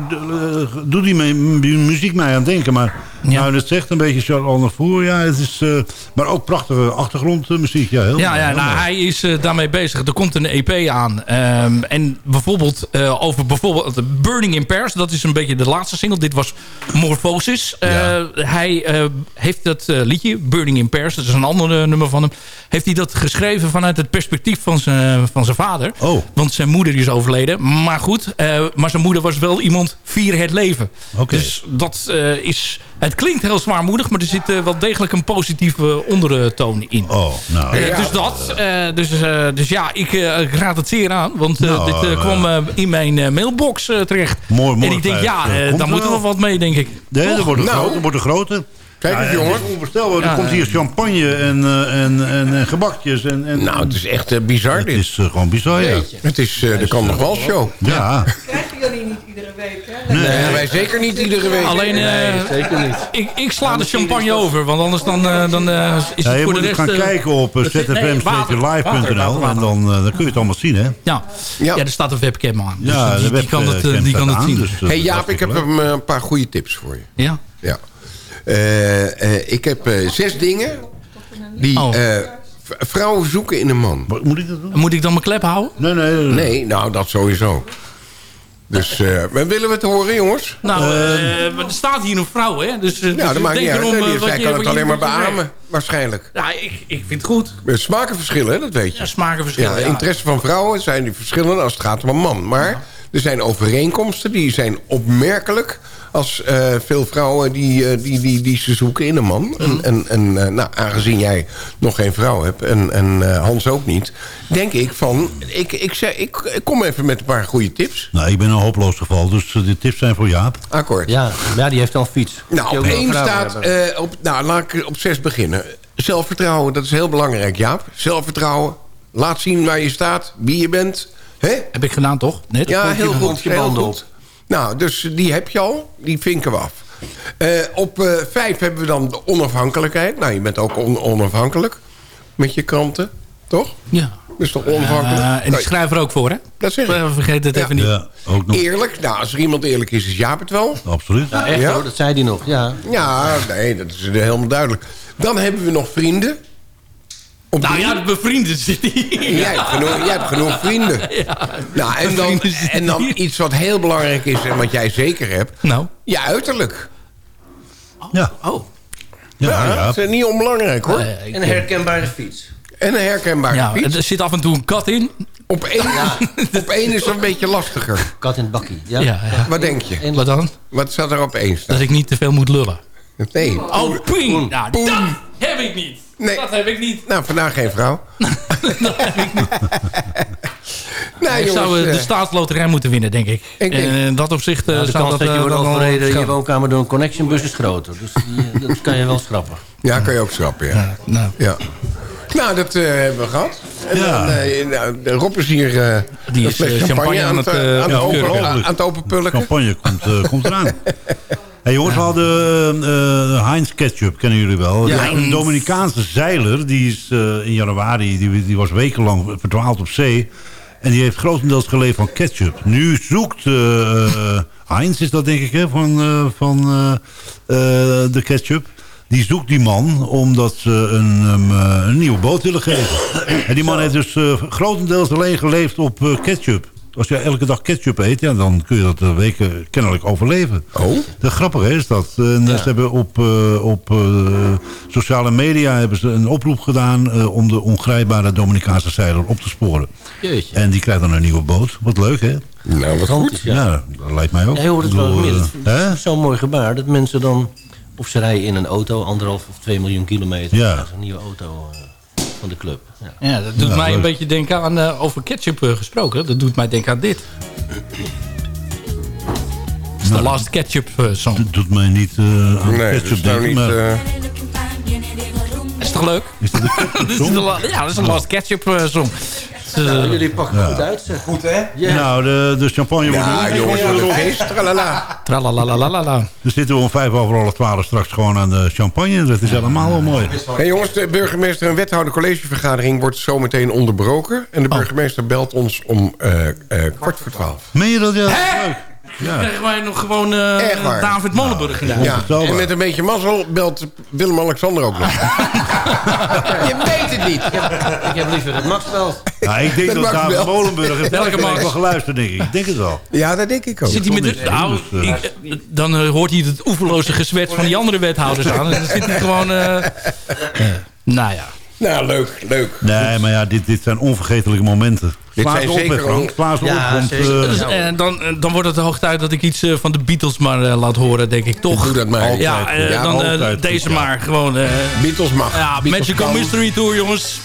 doet die muziek mij aan denken? Maar nou, dat zegt een beetje Charles Aznavour. Ja, het is, eh, maar ook prachtige achtergrondmuziek. Ja, heel Ja, ja heel nou, mooi. hij is eh, daarmee bezig. Er komt een EP aan. Ehm, en bijvoorbeeld eh, over bijvoorbeeld Burning in Paris. Dat is een beetje de laatste single. Dit was Morphosis. Hij heeft dat liedje, Burning in Paris. Dat is een ander nummer van hem. Heeft hij dat geschreven vanuit het perspectief van zijn, van zijn vader. Oh. Want zijn moeder is overleden. Maar goed, maar zijn moeder was wel iemand via het leven. Dus dat is... Het klinkt heel zwaarmoedig, maar er zit eh, wel degelijk een positieve ondertoon in. Oh, nou. Eh, dus dat. eh, dus, eh, dus ja, ik, eh, ik raad het zeer aan. Want eh, Nou, dit eh, eh, kwam eh, in mijn eh, mailbox eh, terecht. Mooi, mooi. en ik denk, ja, Eh, eh, daar moeten we wat mee, denk ik. Nee, er wordt een Nou. grote. Wordt een grote. Kijk eens, Ja, jongen. Het is onvoorstelbaar. Ja, er komt hier ja. champagne en, eh, en, en, en gebakjes. En, en, Nou, het is echt eh, bizar het dit. is eh, gewoon bizar, ja. Het is eh, de Kan nog wel show. Ja. [LAUGHS] jullie niet iedere week, hè? Nee. Nee, wij zeker niet iedere week. Alleen, eh, Zeker niet. ik, ik sla de champagne over. Want anders dan, eh, dan eh, is Ja, het je voor moet de rest... gaan eh, kijken op zfm-live.nl en dan, eh, dan kun je het allemaal zien, hè? Ja. Ja. Ja. er staat een webcam aan. Dus Ja, die, kan het, die kan staat het aan, zien. dus, hey Jaap, ik heb hem, een paar goede tips voor je. Ja. Ja. Eh, eh, ik heb eh, zes dingen die Oh. eh, vrouwen zoeken in een man. Moet ik dat doen? Moet ik dan mijn klep houden? Nee, nee. nee. Nee, nou, dat sowieso. Dus eh, maar willen we het horen, jongens? Nou, eh, maar er staat hier een vrouw, hè? Dus, Ja, dus dat maakt niet denk uit. Nee, wat Zij je- kan het alleen maar beamen, waarschijnlijk. Ja, ik, ik vind het goed. Er smaken verschillen, hè, dat weet je. Ja, smaken verschillen. Ja, ja. interesse van vrouwen zijn die verschillend als het gaat om een man. Maar er zijn overeenkomsten die zijn opmerkelijk... als eh, veel vrouwen die, eh, die, die, die ze zoeken in een man. En, en, en eh, nou, aangezien jij nog geen vrouw hebt en, en eh, Hans ook niet... denk ik van, ik, ik, zeg, ik, ik kom even met een paar goede tips. Nou, ik ben een hopeloos geval, dus die tips zijn voor Jaap. Akkoord. Ja, ja, die heeft al een fiets. Nou, op één staat... eh, op, nou, laat ik op zes beginnen. Zelfvertrouwen, dat is heel belangrijk, Jaap. Zelfvertrouwen. Laat zien waar je staat, wie je bent. Hè? Heb ik gedaan, toch? Net? Ja, heel goed. je heel goed. Nou, dus die heb je al. Die vinken we af. Eh, op eh, vijf hebben we dan de onafhankelijkheid. Nou, je bent ook on- onafhankelijk met je kranten, toch? Ja. Dat is toch onafhankelijk? Eh, en ik Nou, schrijf er ook voor, hè? Dat zeg ik. Vergeet het Ja. even niet. Ja, ook nog. Eerlijk. Nou, als er iemand eerlijk is, is Jaap het wel. Absoluut. Ja, echt Ja? hoor, dat zei hij nog. Ja. Ja, nee, dat is helemaal duidelijk. Dan hebben we nog vrienden. Op Nou ja, mijn vrienden zitten hier. Jij hebt genoeg, jij hebt genoeg vrienden. [LAUGHS] Nou, en dan, en dan iets wat heel belangrijk is en wat jij zeker hebt. Nou. Je uiterlijk. Ja. Oh. Ja, Ja, ja. dat is niet onbelangrijk hoor. En een herkenbare fiets. En een herkenbare ja, fiets. er zit af en toe een kat in. Op één, [LAUGHS] op één is het een beetje lastiger. Kat in het bakkie. Ja. Ja, ja. Wat denk je? En Wat dan? Wat staat er op één staan? Dat ik niet te veel moet lullen. Nee. Oh, ping! Nou, Poen. dat heb ik niet. Nee. Dat heb ik niet. Nou, vandaag geen vrouw. [LAUGHS] [LAUGHS] nou, ik zou jongens, eh, de eh, staatsloterij moeten winnen, denk ik. Ik denk- En in dat opzicht eh, Nou, de zou kans dat, dat je eh, wordt overreden in je woonkamer door een connectionbus is groter. Dus die, eh, dat kan je wel schrappen. Ja, kan je ook schrappen, ja. Nou, ja. Nou, dat eh, hebben we gehad. En Ja. dan, eh, nou, de Rob is hier eh, Die is, eh, champagne, champagne aan het, aan het, eh, eh, aan het ja, open- ongelooflijk. aan het openpulken. Campagne komt, eh, komt eraan. [LAUGHS] Hey jongens, we hadden eh, eh, Heinz Ketchup, kennen jullie wel. Ja, een Dominicaanse zeiler, die is eh, in januari, die, die was wekenlang verdwaald op zee. En die heeft grotendeels geleefd van ketchup. Nu zoekt Heinz, is dat denk ik, hè, van, van de ketchup. Die zoekt die man omdat ze een, een nieuwe boot willen geven. En die man heeft dus grotendeels alleen geleefd op ketchup. Als je elke dag ketchup eet, ja, dan kun je dat eh, weken kennelijk overleven. Oh. De grappige is dat. En Ze hebben op, eh, op eh, sociale media hebben ze een oproep gedaan... eh, om de ongrijpbare Dominicaanse zeiler op te sporen. Jeetje. En die krijgt dan een nieuwe boot. Wat leuk, hè? Nou, wat goed. Ja. Ja, dat lijkt mij ook. Ja, je hoort het wel meer. eh, zo'n mooi gebaar dat mensen dan... Of ze rijden in een auto, anderhalf of twee miljoen kilometer. Ja. Een nieuwe auto eh, van de club. Ja. Ja, dat doet Ja, mij een beetje denken aan, eh, over ketchup eh, gesproken. Dat doet mij denken aan dit. Dat is de Last Ketchup eh, song. Het doet mij niet eh, aan Nee, dat ketchup is nou denken, niet... maar Is toch leuk? is dat een Dat [LAUGHS] is de la- ja, dat is een Last Ketchup eh, jullie pakken Ja. goed uit. zeg. Goed, hè? Nou, de, de champagne wordt Ja, jongens, wat een feest. Tralala. Tralalalala. [LAUGHS] Dan zitten we om vijf over half twaalf straks gewoon aan de champagne. Dat is helemaal wel mooi. Hey jongens, de burgemeester en wethouder collegevergadering wordt zometeen onderbroken. En de burgemeester belt ons om eh, eh, kwart voor twaalf. Meen je dat? Ja, leuk. Dan krijgen wij nog gewoon eh. David Molenburg gedaan. Ja, en met een beetje mazzel belt Willem-Alexander ook nog. [LAUGHS] Je weet het niet. Ik heb liever het Max wel. Ja, ik denk Dat David wel. Molenburg heeft Welke Max? wel geluisterd, denk ik. Ik denk het wel. Ja, dat denk ik ook. Zit hij met de, nou, dus, eh. ik, eh, dan hoort hij het oeverloze gezwets van die andere wethouders aan. En dan zit hij gewoon... eh, nou ja. Nou, leuk, leuk. Nee, maar ja, dit, dit zijn onvergetelijke momenten. Dit Sla zijn ze op, zeker on- Sla ze Ja, op, want... zeker. eh, Dus, eh, dan, eh, dan wordt het de hoogte tijd dat ik iets eh, van de Beatles maar eh, laat horen, denk ik. Toch? Doe dat maar. Ja, eh, Ja, dan altijd deze ja. maar. Gewoon... eh, Beatles mag. ja, Beatles Magical kan. Mystery Tour, jongens.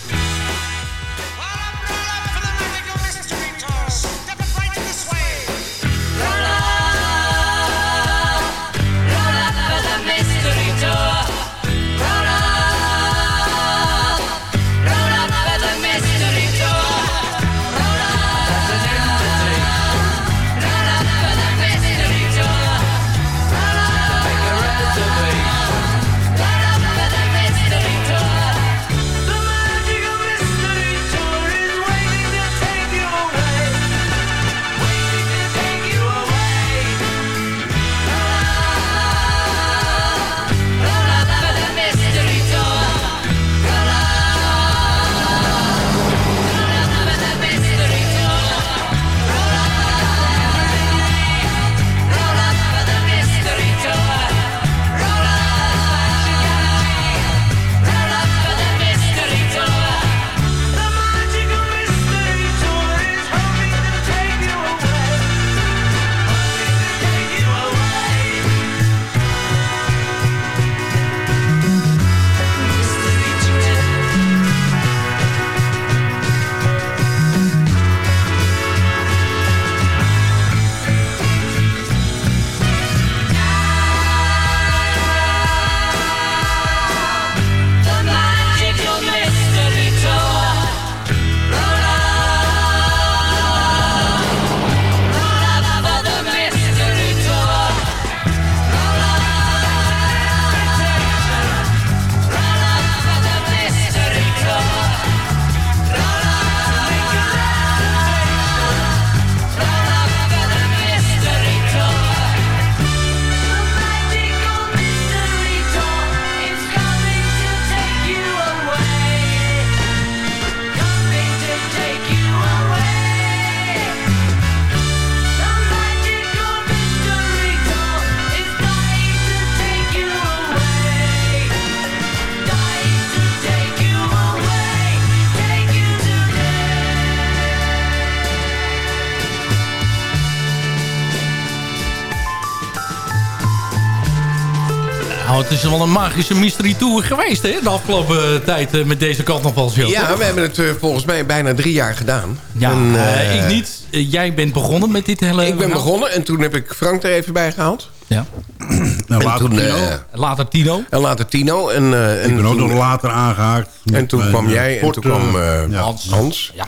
Is wel een magische mystery tour geweest, hè? De afgelopen eh, tijd eh, met deze carnavalshow. Ja, we hebben het eh, volgens mij bijna drie jaar gedaan. Ja, En, ik niet. Jij bent begonnen met dit hele... Ik ben begonnen en toen heb ik Frank er even bij gehaald. Ja. Nou, [CLEARS THROAT] en later toen, Tino. later Tino. En later Tino. En, eh, en ik ben ook nog later aangehaakt. En toen mijn, kwam jij en toen kwam ja. Hans. Ja.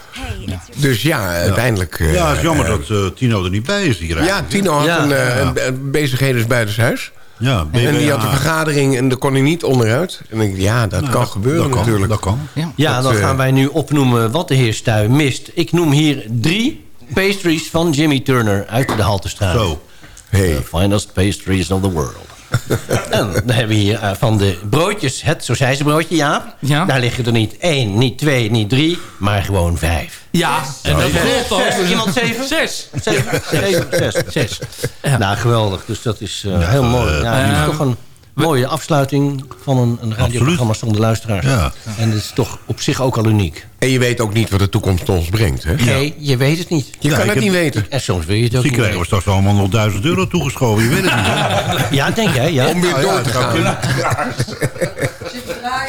Dus ja, uiteindelijk... eh, ja, het is jammer dat eh, Tino er niet bij is hier Ja. Tino had Ja. een, eh, bezigheden buitenshuis. Ja, en die had een vergadering en daar kon hij niet onderuit. En ik ja, dat Nou, kan dat- gebeuren dat kan, natuurlijk. dat kan. Ja, Dat, dan eh, gaan wij nu opnoemen wat de heer Stuy mist. Ik noem hier drie pastries van Jimmy Turner uit de Haltestraat. Zo. Hey. The finest pastries of the world. [LAUGHS] en dan hebben we hier eh, van de broodjes, het broodje, ja. Ja. Daar liggen er niet één, niet twee, niet drie, maar gewoon vijf. Ja, en dat klopt. Zes. Iemand zeven? Zes. Zeven, zes. Zes. Nou, geweldig. Dus dat is eh, heel mooi. Ja, het is eh, toch een mooie afsluiting van een, een radioprogramma zonder luisteraars. Ja. En het is toch op zich ook al uniek. En je weet ook niet wat de toekomst ons brengt, hè? Nee, je weet het niet. Je Ja, kan het heb- niet weten. En soms wil je het ook Misschien krijgen we straks allemaal nog duizend euro toegeschoven. Je weet het niet, hè? Ja, denk jij? Ja. Om weer door te dat gaan. [LAUGHS]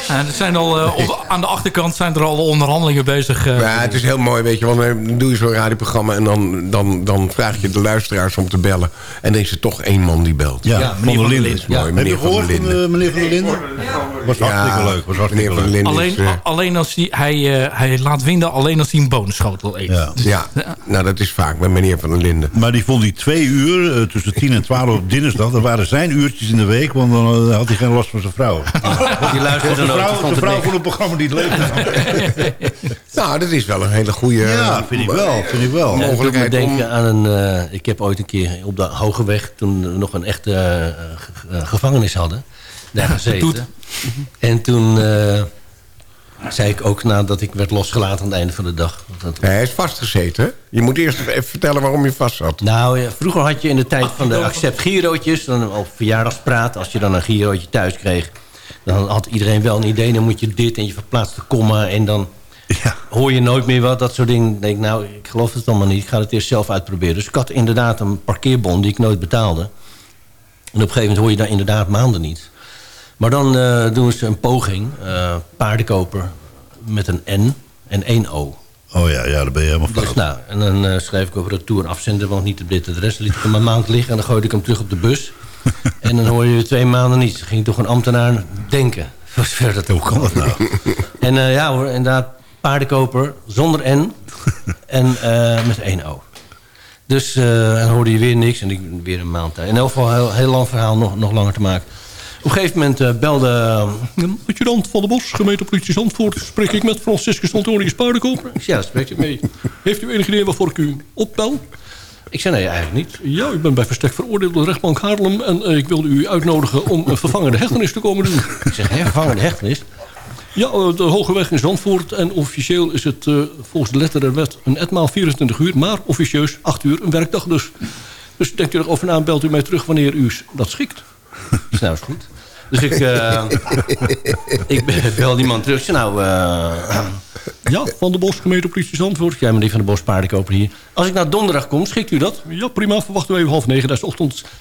Ja, er zijn al, eh, op- [LAUGHS] aan de achterkant zijn er al onderhandelingen bezig. eh. Ja, het is heel mooi, weet je. Want dan doe je zo'n radioprogramma... en dan, dan, dan vraag je de luisteraars om te bellen. En dan is er toch één man die belt. Ja, meneer Van der Linden. Dat is mooi, Heb meneer je Van der gehoord van Linden. eh, meneer Van der Linden? Was hartstikke leuk. Was hartstikke Meneer leuk. Linden alleen, is... eh, alleen als hij, hij, eh, hij laat winnen alleen als hij een bonenschotel eet. Ja. ja, nou dat is vaak met meneer Van der Linden. Maar die vond die twee uur, eh, tussen 10 en 12 op dinsdag... dat waren zijn uurtjes in de week, want dan eh, had hij geen last van zijn vrouw. Die luisterde vrouw, de vrouw van het programma die het leuk. [LAUGHS] Nou, dat is wel een hele goede... Ja, vind ik wel. Vind ik wel. Om... denken aan een... eh, ik heb ooit een keer op de Hoge Weg... toen we nog een echte eh, eh, gevangenis hadden... daar gezeten. En toen eh, zei ik ook nadat ik werd losgelaten aan het einde van de dag... Nee, hij is vastgezeten. Je moet eerst even vertellen waarom je vast zat. Nou, ja, vroeger had je in de tijd van de accept girootjes... dan op verjaardagspraat, als je dan een girootje thuis kreeg... dan had iedereen wel een idee, dan moet je dit en je verplaatst de komma... en dan hoor je nooit meer wat, dat soort dingen. Ik denk, nou, ik geloof het allemaal niet. Ik ga het eerst zelf uitproberen. Dus ik had inderdaad een parkeerbon die ik nooit betaalde. En op een gegeven moment hoor je daar inderdaad maanden niet. Maar dan eh, doen ze een poging, eh, paardenkoper met een N en één O. Oh ja, ja, daar ben je helemaal fout. Dus nou, en dan eh, schreef ik op retour afzender, want niet op dit adres. Dan liet ik hem een maand liggen en dan gooide ik hem terug op de bus. [LAUGHS] en dan hoor je twee maanden niets. Dan ging toch een ambtenaar denken. Voor zover dat Hoe kan dat nou? [LAUGHS] En eh, ja hoor, inderdaad, paardenkoper zonder N [LAUGHS] en eh, met één O. Dus eh, dan hoorde je weer niks en ik weer een maand tijd. In elk geval een heel, heel lang verhaal, nog, nog langer te maken. Op een gegeven moment eh, belde... Uh, adjudant van de Bos, gemeentepolitie Zandvoort... spreek ik met Franciscus Antonius Paardenkoper. Ja, daar spreekt u mee. Heeft u enig idee waarvoor ik u opbel? Ik zei, nee, eigenlijk niet. Ja, ik ben bij verstek veroordeeld door de rechtbank Haarlem... en eh, ik wilde u uitnodigen om een vervangende hechtenis te komen doen. Ik zeg, hè, vervangende hechtenis? Ja, eh, de Hoge Weg in Zandvoort. En officieel is het eh, volgens de letter der wet een etmaal 24 uur... maar officieus 8 uur, een werkdag dus. Dus denkt u erover na en belt u mij terug wanneer u dat schikt. Ik zei, nou is goed. Dus ik, ik be- bel die man terug. Ik zei, nou, eh, ja, Van de Bos, gemeentepolitie Zandvoort. Ja, meneer Van de Bos, paardenkoper hier. Als ik nou donderdag kom, schikt u dat? Ja, prima, verwachten we even half negen, dat is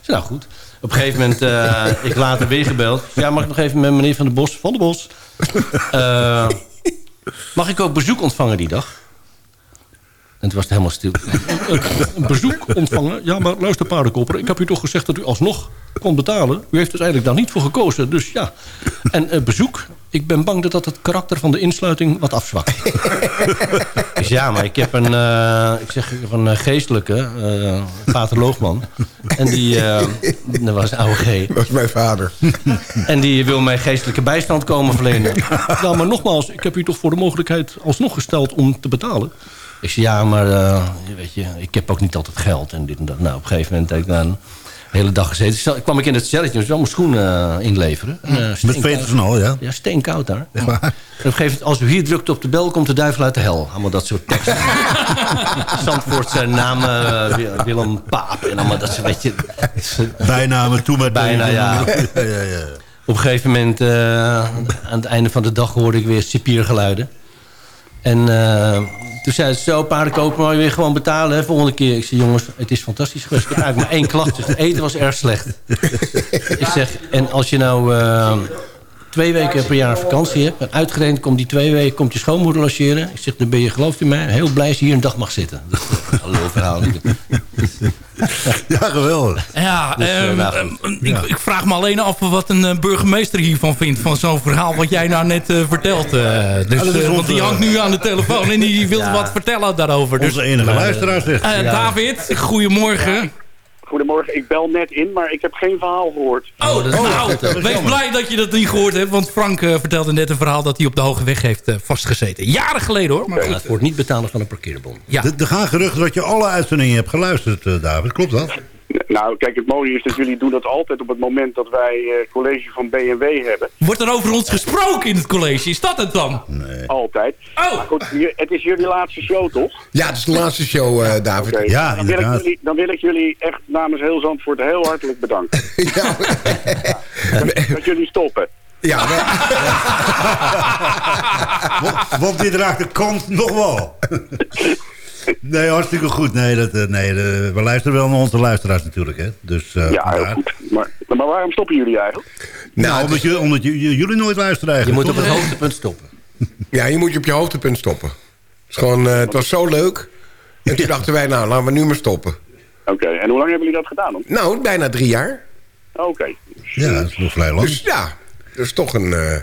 nou goed. Op een gegeven moment, eh, ik later weer gebeld. Ja, mag ik nog even met meneer Van de Bos, Van de Bos. Eh, mag ik ook bezoek ontvangen die dag? En toen was het helemaal stil. [LAUGHS] een bezoek ontvangen? Ja, maar luister paardenkoper. Ik heb u toch gezegd dat u alsnog kon betalen. U heeft dus eigenlijk daar niet voor gekozen. Dus ja. En eh, bezoek? Ik ben bang dat dat het karakter van de insluiting wat afzwakt. dus [LAUGHS] ja, maar ik heb een, eh, ik zeg, ik heb een eh, geestelijke, eh pater Loogman. En die, eh, dat was oude G. Dat is mijn vader. En die wil mij geestelijke bijstand komen verlenen. Nou, maar nogmaals, ik heb u toch voor de mogelijkheid alsnog gesteld om te betalen. Ik zei, ja, maar eh, weet je, ik heb ook niet altijd geld en dit en dat. Nou, op een gegeven moment heb ik daar een hele dag gezeten. Ik kwam ik in het celletje, dus wel mijn schoenen eh, inleveren. En, eh, Met veters en al, ja. Ja, steenkoud daar. En op een gegeven moment, als u hier drukt op de bel, komt de duivel uit de hel. Allemaal dat soort teksten. [LAUGHS] Namen, eh, Wil- Willem Paap en allemaal dat soort, weet je. Bijnamen, toe met Bijna, ja. [LAUGHS] ja, ja, ja. Op een gegeven moment, aan het einde van de dag, hoorde ik weer cipiergeluiden. En toen zei het zo, paardenkoper, maar je weer gewoon betalen hè, volgende keer. Ik zei, jongens, het is fantastisch geweest. Ik heb eigenlijk maar één klacht, dus het eten was erg slecht. ik zeg, en als je nou eh, twee weken per jaar vakantie hebt... en uitgerekend komt die twee weken, komt je schoonmoeder logeren. Ik zeg, dan ben je, gelooft u mij, heel blij als je hier een dag mag zitten. Dat is een lul verhaal. [LAUGHS] Ja, geweldig. Ja, Dus, eh, ehm, nou, ehm, ik, ik vraag me alleen af wat een eh, burgemeester hiervan vindt... van zo'n verhaal wat jij nou net eh, vertelt. eh. dus, dat want die hangt nu aan de telefoon en die wil [LAUGHS] Ja. wat vertellen daarover. Dus, Onze enige luisteraar zegt. Ja. David, goedemorgen. Goedemorgen, ik bel net in, maar ik heb geen verhaal gehoord. Oh, dat is nou, dat is wees blij dat je dat niet gehoord hebt. Want Frank eh, vertelde net een verhaal dat hij op de Hoge Weg heeft eh, vastgezeten. Jaren geleden hoor. Maar Ja, goed. het wordt niet betalen van een parkeerbon. Ja. Er er gaan geruchten dat je alle uitzendingen hebt geluisterd, eh, David. Klopt dat? Nou, kijk, het mooie is dat jullie doen dat altijd op het moment dat wij eh, college van BMW hebben. Wordt er over ons gesproken in het college? Is dat het dan? Altijd. Oh. Maar goed, het is jullie laatste show, toch? Ja, het is de laatste show, eh, David. Ja, dan, wil jullie, dan wil ik jullie echt namens heel Zandvoort heel hartelijk bedanken. [LAUGHS] Ja, dat jullie stoppen. ja. Want, want dit raakt de kant nog wel. [LAUGHS] Nee, hartstikke goed. Nee, dat, eh, nee de- we luisteren wel naar onze luisteraars natuurlijk. Hè? Dus, eh, Ja, heel goed. Maar, maar waarom stoppen jullie eigenlijk? Nou, omdat, je, omdat je, j- jullie nooit luisteren Je eigenlijk. moet op het hoogtepunt stoppen. [LAUGHS] Ja, je moet je op je hoogtepunt stoppen. Het, is gewoon, eh, het was zo leuk. En toen dachten wij, nou, laten we nu maar stoppen. Oké, en hoe lang hebben jullie dat gedaan dan? Nou, bijna drie jaar. Oké. Ja, dat is nog vrij lang. Dus ja, dat is toch een, eh,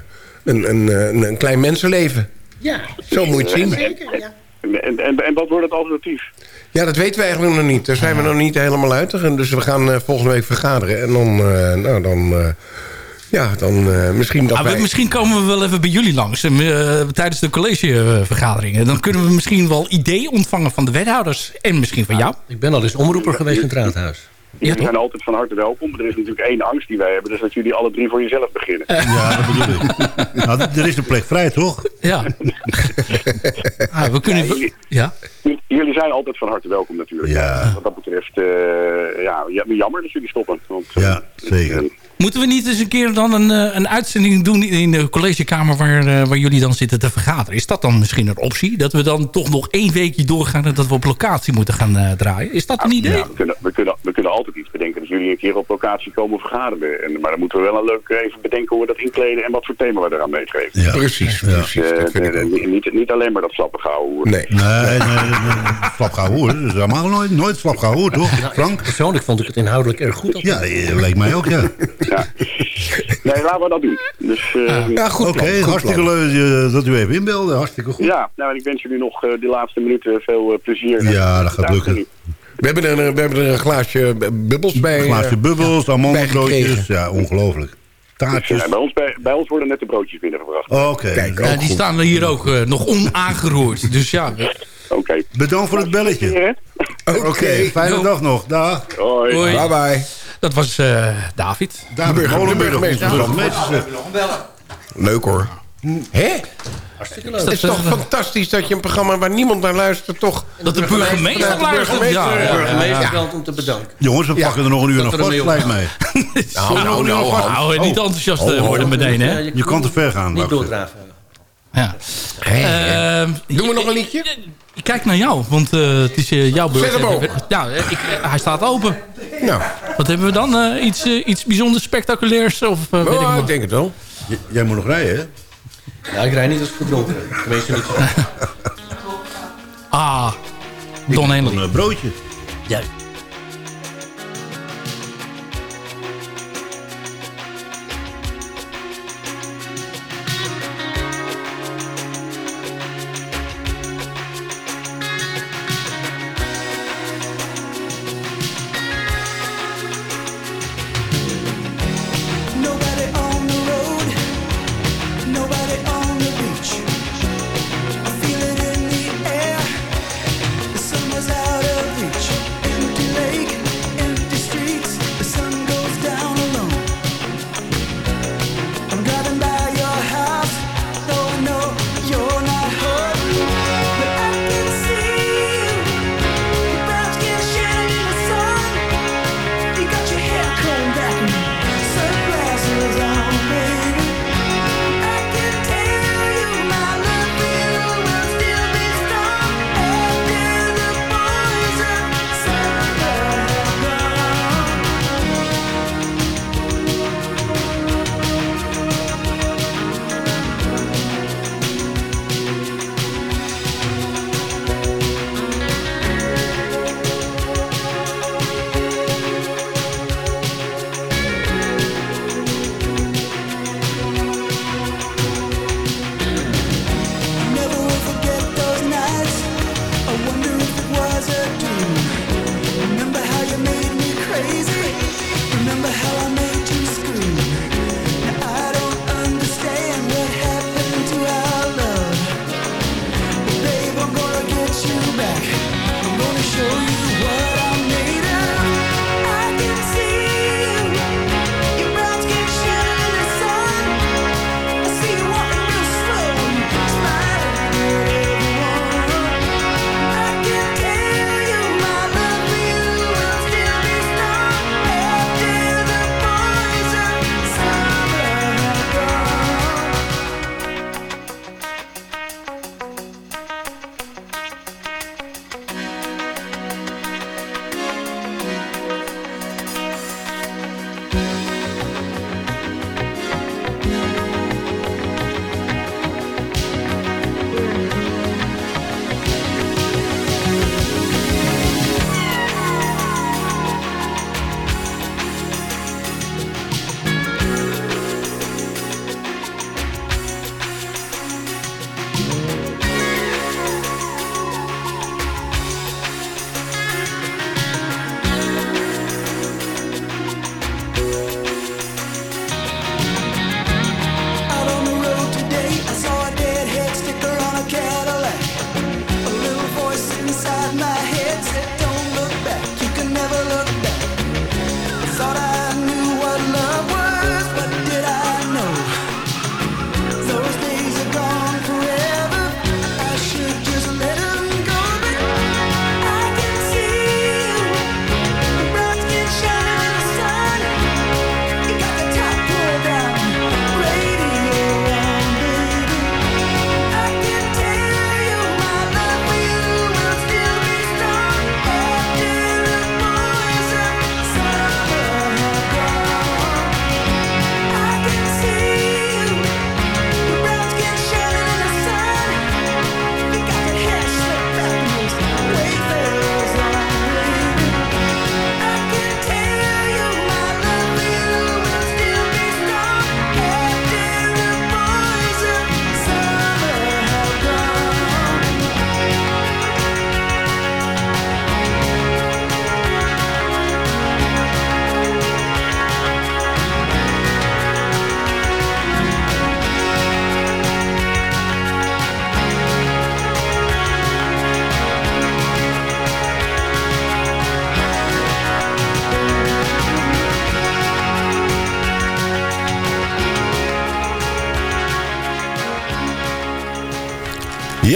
een, een, eh, een, een klein mensenleven. Ja, Zo moet je het zien. zeker. Ja. En, en, en, en wat wordt het alternatief? Ja, dat weten we eigenlijk nog niet. Daar zijn we nog niet helemaal uit. Dus we gaan eh, volgende week vergaderen. En dan, eh, nou, dan, eh, ja, dan eh, misschien dat Ah, we- wij... Misschien komen we wel even bij jullie langs tijdens de collegevergaderingen. Dan kunnen we misschien wel ideeën ontvangen van de wethouders. En misschien van jou. Ik ben al eens omroeper geweest in het raadhuis. Jullie zijn altijd van harte welkom. Er is natuurlijk één angst die wij hebben. Dus dat jullie alle drie voor jezelf beginnen. Ja, dat bedoel ik. [LAUGHS] Nou, er is een plek vrij, toch? Ja. [LAUGHS] Ah, we kunnen... Ja, jullie- Ja. Jullie- Jullie zijn altijd van harte welkom natuurlijk. Ja. Wat dat betreft, eh, ja, ja, jammer dat jullie stoppen. Want, eh, Ja, zeker. Moeten we niet eens een keer dan een, eh, een uitzending doen in de collegekamer waar, eh, waar jullie dan zitten te vergaderen? Is dat dan misschien een optie? Dat we dan toch nog één weekje doorgaan en dat we op locatie moeten gaan eh, draaien? Is dat een idee? Ja, we, kunnen, we, kunnen, we kunnen altijd iets bedenken dat jullie een keer op locatie komen vergaderen. En, maar dan moeten we wel een leuk even bedenken hoe we dat inkleden en wat voor thema we eraan meegeven. Ja. Precies, Ja. precies. Dat vind ik ook. niet- niet, alleen maar dat slappe houden. Nee. Nee, nee, hoor. Dat is helemaal nooit, nooit slap gaan hoor, toch? Frank? Persoonlijk vond ik het inhoudelijk erg goed. Ja, eh, leek mij ook, ja. Ja. Nee, laten we dat doen. Dus, eh, Ja, goed Oké, plan, goed hartstikke plan. leuk dat u even inbeelde. Hartstikke goed. ja, nou, en ik wens jullie nog eh, de laatste minuten veel eh, plezier. Ja, dat gaat lukken. We hebben er, we hebben er een glaasje bubbels bij. Een glaasje bubbels, amandelbroodjes. Ja, ongelooflijk. Taartjes. Ja, bij, ons, bij, bij ons worden net de broodjes binnengebracht. Oké, Kijk, Ja, die goed. staan hier ook nog onaangeroerd. Dus ja, Oké. bedankt voor het belletje. [LAUGHS] Oké. Fijne dag nog. Dag. Hoi. Bye bye. dat was eh, David. David Molenburg, burgemeester. Leuk hoor. Hè? Hartstikke Het leuk. is toch fantastisch dat je een programma waar niemand naar luistert... toch Dat de burgemeester luistert. burgemeester- Ja, De ja, burgemeester kant om te bedanken. Jongens, we Ja. pakken er nog een uur Dat [LAUGHS] nog er een vast, lijkt mij. Nou, nou, nou. Nou, niet enthousiast eh, Oh, oh. worden meteen, hè? Je kan te ver gaan. Niet doordraven. Ja. Ehm, Doen we nog een liedje? Kijk naar jou, want eh, het is eh, jouw beurt. Ja, eh, ik, hij staat open. Nou, Wat hebben we dan? Eh, iets, iets bijzonders spectaculairs? Of, weet ik oh, ik denk het wel. J- Jij moet nog rijden, hè? Ja, ik rijd niet als ik gedronken ben. Tenminste niet zo. [LAUGHS] Ah, Don Henley. Een broodje. Ja.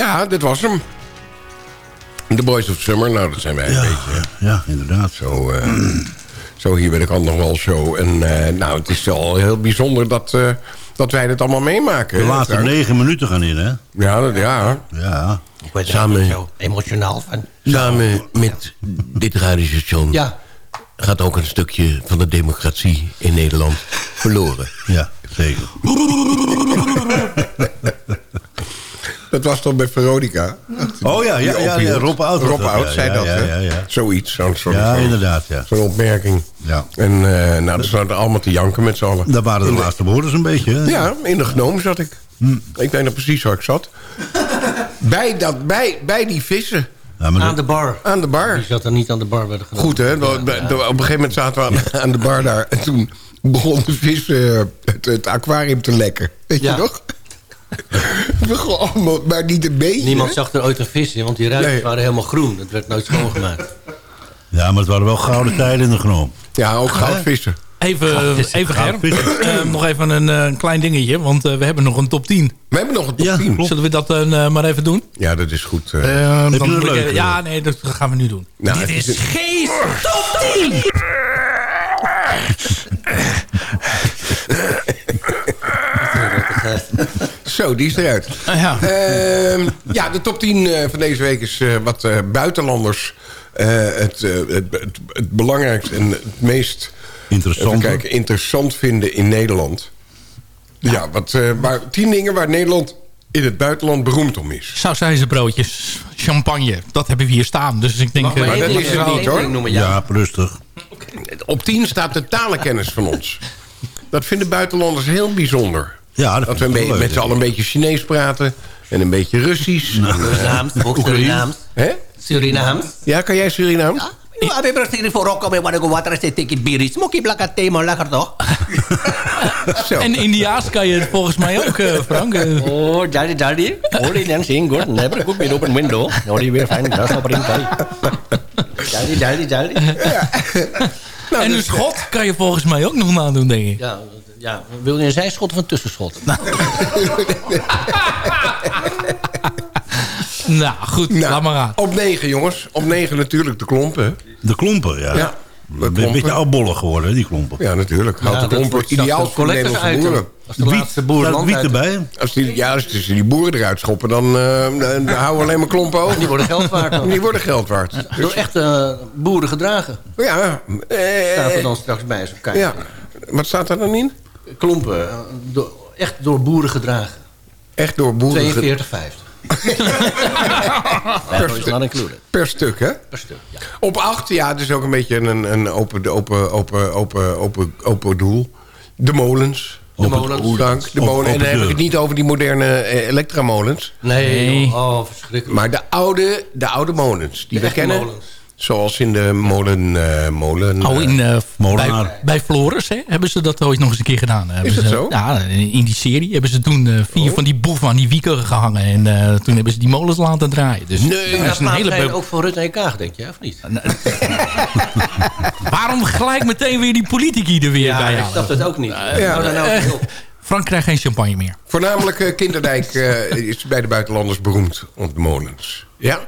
Ja, dit was hem. The Boys of Summer, nou dat zijn wij een Ja, beetje. ja, inderdaad. Zo, eh, zo hier ben ik al nog wel show. En eh, nou, het is wel heel bijzonder dat, eh, dat wij dit allemaal meemaken. De laatste negen minuten gaan in, hè? Ja, dat, ja. Ja. Ik word er Samen- zo emotionaal van. Samen met dit radiostation Ja. gaat ook een stukje van de democratie in Nederland verloren. Ja, zeker. [LAUGHS] Dat was toch bij Veronica? Oh ja, ja, ja, ja, Rob Oud was Rob dat, Oud ja, zei ja, dat, ja, hè? ja, ja. Zoiets, zo'n soort Ja, inderdaad, ja. Zo'n opmerking. Ja. En eh nou, dat zaten allemaal te janken met z'n allen. Dat waren de laatste woorden zo'n beetje, hè? Ja, in de gnoom zat ik. Hm. Ik weet nog precies waar ik zat. bij, dat, bij, bij die vissen. Ja, Aan de bar. Aan de bar. Die zat er niet aan de bar bij de genomen. Goed, hè? Op een gegeven moment zaten we aan, [LAUGHS] aan de bar daar. En toen begon de vis eh, het, het aquarium te lekken. Weet Ja. je nog? [LAUGHS] Allemaal, maar niet een beetje. Niemand zag er ooit een vis in, want die ruitjes Nee. waren helemaal groen. Het werd nooit schoongemaakt. Ja, maar het waren wel gouden tijden in de genoom. Ja, ook goudvissen. Even, even Ger, Eh, nog even een eh, klein dingetje, want eh, we hebben nog een top 10. We hebben nog een top Ja, 10. klopt. Zullen we dat dan maar even doen? Ja, dat is goed. dan een moet ik- ja, nee, dat gaan we nu doen. Nou, Dit is geen top 10! [LAUGHS] [LAUGHS] Zo, die is eruit. Ah, ja. Ehm, ja, de top 10 eh, van deze week is eh, wat eh, buitenlanders eh, het, eh, het, het, het belangrijkste en het meest Interessant. kijken, interessant vinden in Nederland. Ja, wat, eh, waar, tien dingen waar Nederland in het buitenland beroemd om is. Sausijzenbroodjes, champagne, dat hebben we hier staan. Dus ik denk... Mag maar dat is het niet, hoor. noemen, Ja, ja. rustig. Op 10 staat de talenkennis van ons. [LAUGHS] Dat vinden buitenlanders heel bijzonder. Ja, dat, Dat we een ik met z'n allen een beetje Chinees praten. En een beetje Russisch. [LAUGHS] Surinaams, ook Surinaams. Hè? Surinaams. Ja, kan jij Surinaams? Ja, we hebben voor ook met wat water is take it bier. Smoky black at thema lekker toch? [LAUGHS] En Indiaas kan je volgens mij ook, eh, Frank. Eh, Oh, daddy, daddy. Only then seeing good. Never could be open window. Only we find grasshopper in Thai. Daddy, daddy, daddy. [LAUGHS] Nou, en een dus, schot kan je volgens mij ook nog nadoen, denk ik. Ja, ja, wil je een zijschot of een tussenschot? Nou, [LAUGHS] goed, Nou, laat maar aan. Op 9, jongens. Op 9 natuurlijk de klompen. De klompen, ja. Ja. De Een beetje oudbollig geworden, die klompen. Ja, natuurlijk. Houten dat klompen. Ideaal voor een Nederlandse boeren. Als de laatste boer Staat land wiet erbij? Als die, ja, als die die boeren eruit schoppen, dan, eh, dan, dan houden we alleen maar klompen over. Die worden geld waard dan. Die worden geld waard. Door echte boeren gedragen. Ja, eh, Staat er dan straks bij zo'n kaartje. ja. Wat staat er dan in? Klompen. eh, door- echt door boeren gedragen. Echt door boeren. ge- 42,50. [LAUGHS] Dat is not included. Per stuk, hè? Per stuk, ja. Op 8, ja, het is ook een beetje een, een open, open, open, open, open, open doel. De molens. De molens. Dank, de molen. En dan heb ik het niet over die moderne eh, elektramolens. Nee, oh, verschrikkelijk. Maar de oude, de oude molens die De we kennen. molens. Zoals in de molen... eh, molen Oh, in, eh, Molenaar. bij, bij Floris hè, hebben ze dat ooit nog eens een keer gedaan. Hebben dat ze, zo? Ja, in die serie hebben ze toen eh, vier van die boeven aan die wieken gehangen. En eh, toen hebben ze die molens laten draaien. Dus Nee, dat is een hele ook voor Rutte en Kaag, denk je, of niet? [LAUGHS] Waarom gelijk meteen weer die politici er weer bij ik halen? snap dat ook niet. Ja. Nou, nou, Eh, Frank krijgt geen champagne meer. Voornamelijk eh, Kinderdijk eh, is bij de buitenlanders beroemd op de molens. Ja?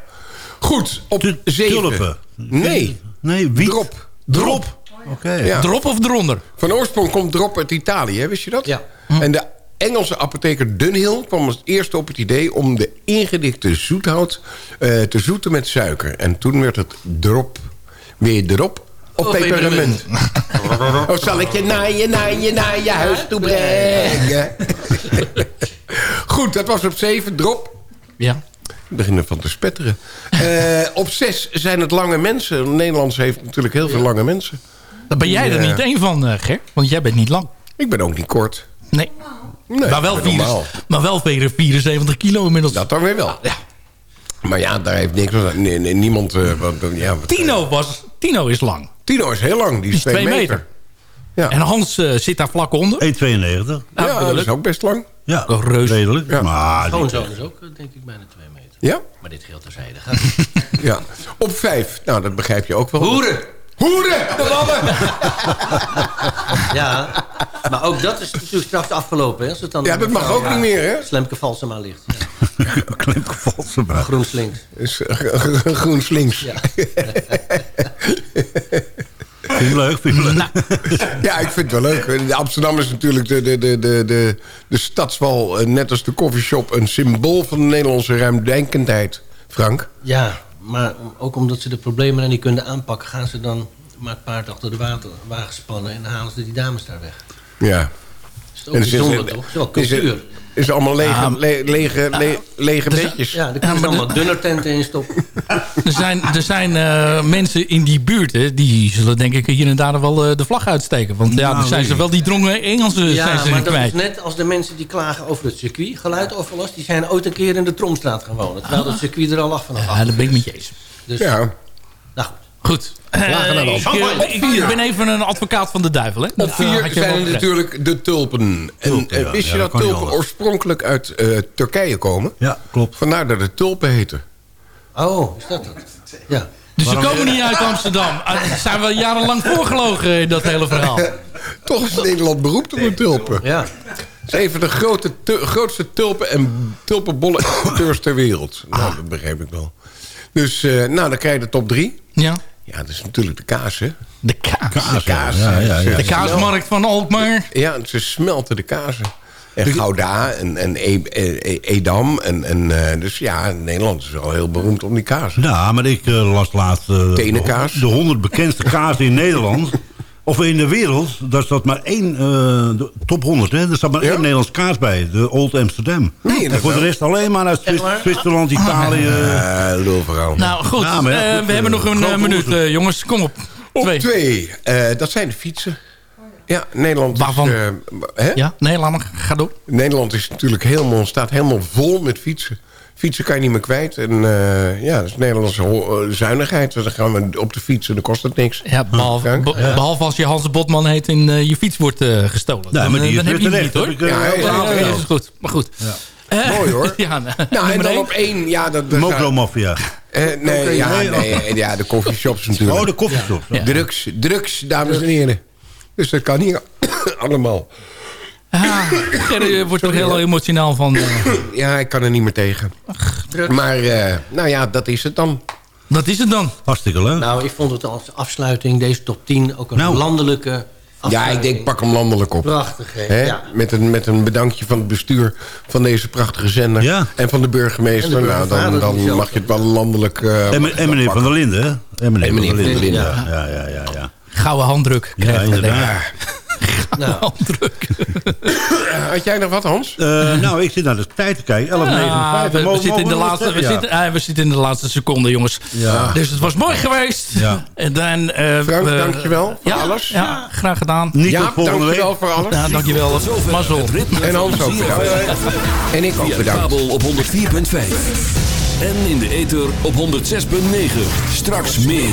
Goed, op Tu- 7. Tulpen. Nee, Nee, wiet. drop. Drop. Oké. Ja. Drop of eronder? Van oorsprong komt drop uit Italië, hè, wist je dat? Ja. En de Engelse apotheker Dunhill kwam als eerste op het idee... om de ingedikte zoethout eh, te zoeten met suiker. En toen werd het drop. Weer drop of Of pepermunt. of zal ik je naar je, naar je, naar je huis toe brengen? [LAUGHS] Goed, dat was op 7, drop. Ja. Ik begin ervan te spetteren. [LAUGHS] Eh, op 6 zijn het lange mensen. Nederlands heeft natuurlijk heel veel lange mensen. Daar ben jij er niet één van, eh Ger. Want jij bent niet lang. Ik ben ook niet kort. Nee. Nee, maar, wel. 74, maar wel weer 74 kilo inmiddels. Dat dan weer wel. Ja. Maar ja, daar heeft niks van. Nee, nee, niemand... eh, wat, ja, wat- Tino, was, Tino is lang. Tino is heel lang. Die is 2 twee meter. meter. Ja. En Hans eh, zit daar vlak onder. 1,92. Ja, dat is ook best lang. Ja, redelijk. Ja. Maar Schoonzoon is ook, eh, denk ik, bijna twee meter. Ja? Maar dit geldt terzijde. Gaat [LAUGHS] Ja. Op 5. Nou, dat begrijp je ook wel. Hoeren! Hoeren! De lammen! [LAUGHS] Ja, maar ook dat is natuurlijk straks afgelopen. Hè, als het dan Ja, dat mag ook niet meer, hè? Slemke Valsema ligt. [LAUGHS] Ja. Klemgevalse buik. Groen slinks. Groen slinks. Ja. Vind je leuk? Vind je leuk? [LAUGHS] Ja, ik vind het wel leuk. De Amsterdam is natuurlijk de, de, de, de, de, de stadswal, eh, net als de koffieshop... een symbool van de Nederlandse ruimdenkendheid. Frank? Ja, maar ook omdat ze de problemen niet kunnen aanpakken... gaan ze dan maar het paard achter de water, wagen spannen... en halen ze die dames daar weg. Ja. Dat is ook En is- bijzonder, toch? Dat is wel cultuur. Is, is allemaal lege, Ja, le- lege, le- lege beetjes. Ja, daar kunnen ze allemaal dunner tenten in stoppen. [LAUGHS] Er zijn, er zijn eh, mensen in die buurt, hè, die zullen denk ik hier en daar wel eh, de vlag uitsteken. Want ja, Nou, dan zijn ze wel die drongen Engelsen zijn Ja, ze maar dat kwijt. is net als de mensen die klagen over het circuit. Geluidoverlast, die zijn ooit een keer in de Tromstraat gaan wonen. Terwijl het circuit er al lag vanaf. Ja, dat ben ik met je eens. Dus, Ja. Goed. De ik, Op ik, ik ben even een advocaat van de duivel. Hè? Op eh, vier wel zijn er natuurlijk de tulpen. En Tulpen, ja. wist je Ja, dat tulpen oorspronkelijk uit eh, Turkije komen? Ja, klopt. Vandaar dat het tulpen heten. Oh, is dat het? Ja. Dus ze komen niet uit Amsterdam. Ah, Daar zijn we jarenlang voorgelogen in dat hele verhaal. [LAUGHS] Toch is Nederland beroemd op de tulpen. Ja. Het is een van de grote, tu- grootste tulpen- en tulpenbollen ter wereld. Nou, dat begrijp ik wel. Dus, eh, nou, dan krijg je de top drie. Ja. Ja, dat is natuurlijk de kaas, hè? De kaas. De kaas. ja, ja, ja. De kaasmarkt van Alkmaar. Ja, ze smelten de kazen. En Gouda en, en E- E- E- Edam. En, en, eh, dus ja, Nederland is wel heel beroemd om die kaas. Ja, maar ik eh, las laatst... eh, Tenenkaas. De, de 100 bekendste kazen in Nederland. Of in de wereld. Daar staat maar één... eh, de top 100, hè. Er staat maar Ja? één Nederlands kaas bij. De Old Amsterdam. Nee, dat en voor de rest alleen maar uit? Zwitserland, Italië... Eh lulverhaal. Nou goed, Ja, maar ja, Eh, goed, we hebben nog een eh, minuut, onderzoek. eh, jongens. Kom op. Op Twee. twee, eh, dat zijn de fietsen. Ja, Nederland Waarvan? is... eh, hè? Ja, nee, laat maar. Ga door. Nederland is natuurlijk helemaal, staat helemaal vol met fietsen. Fietsen kan je niet meer kwijt. En eh, ja, dat is Nederlandse eh, zuinigheid. Dan gaan we op de fiets en dan kost het niks. Ja, behalve, be- behalve als je Hans Botman heet en eh, je fiets wordt eh, gestolen. Ja, dan, maar die dan heb je niet hoor. Ik, Ja, ja, Ja, ja, ja, dat is goed. Maar goed. Mooi hoor. [LAUGHS] ja, Nou, nummer en dan één. op één, ja, dat... De dat Mokromafia. Eh, nee, ja, nee, ja, de coffeeshops natuurlijk. Oh, de koffieshop. Ja. Drugs, drugs, dames en heren. Dus dat kan niet [COUGHS] allemaal. Ah, Gerry eh, wordt er heel emotionaal van. eh. Ja, ik kan er niet meer tegen. Maar, eh, nou ja, dat is het dan. Dat is het dan. Hartstikke leuk. Nou, ik vond het als afsluiting, deze top 10, ook een Nou. landelijke Ja, afsluiting. ik denk, pak hem landelijk op. Prachtig, hè? Ja. Met, een, met een bedankje van het bestuur van deze prachtige zender. Ja. En van de burgemeester. De nou, dan, dan mag je het wel landelijk... eh, En, en meneer Van der Linden, hè? En meneer, En meneer Van der Linden. Ja, ja, ja, ja. ja. Gouden handdruk. Ja, inderdaad. [LAUGHS] [LAUGHS] Nou, Handdruk. [LAUGHS] Had jij nog wat, Hans? Eh, nou, ik zit naar de tijd te kijken. 11.59. Ah, we, zitten in de laatste, nog we, zeggen? zitten, we zitten in de laatste seconde, jongens. Ja. Dus het was mooi geweest. Ja. En dan, eh, Frank, we- dankjewel voor ja, alles. Ja, graag gedaan. Niet tot Ja, week. dankjewel voor alles. Ja, dankjewel. Mazzel. En Hans ook bedankt. En ik ook bedankt. kabel op 104.5. En in de ether op 106.9. Straks meer.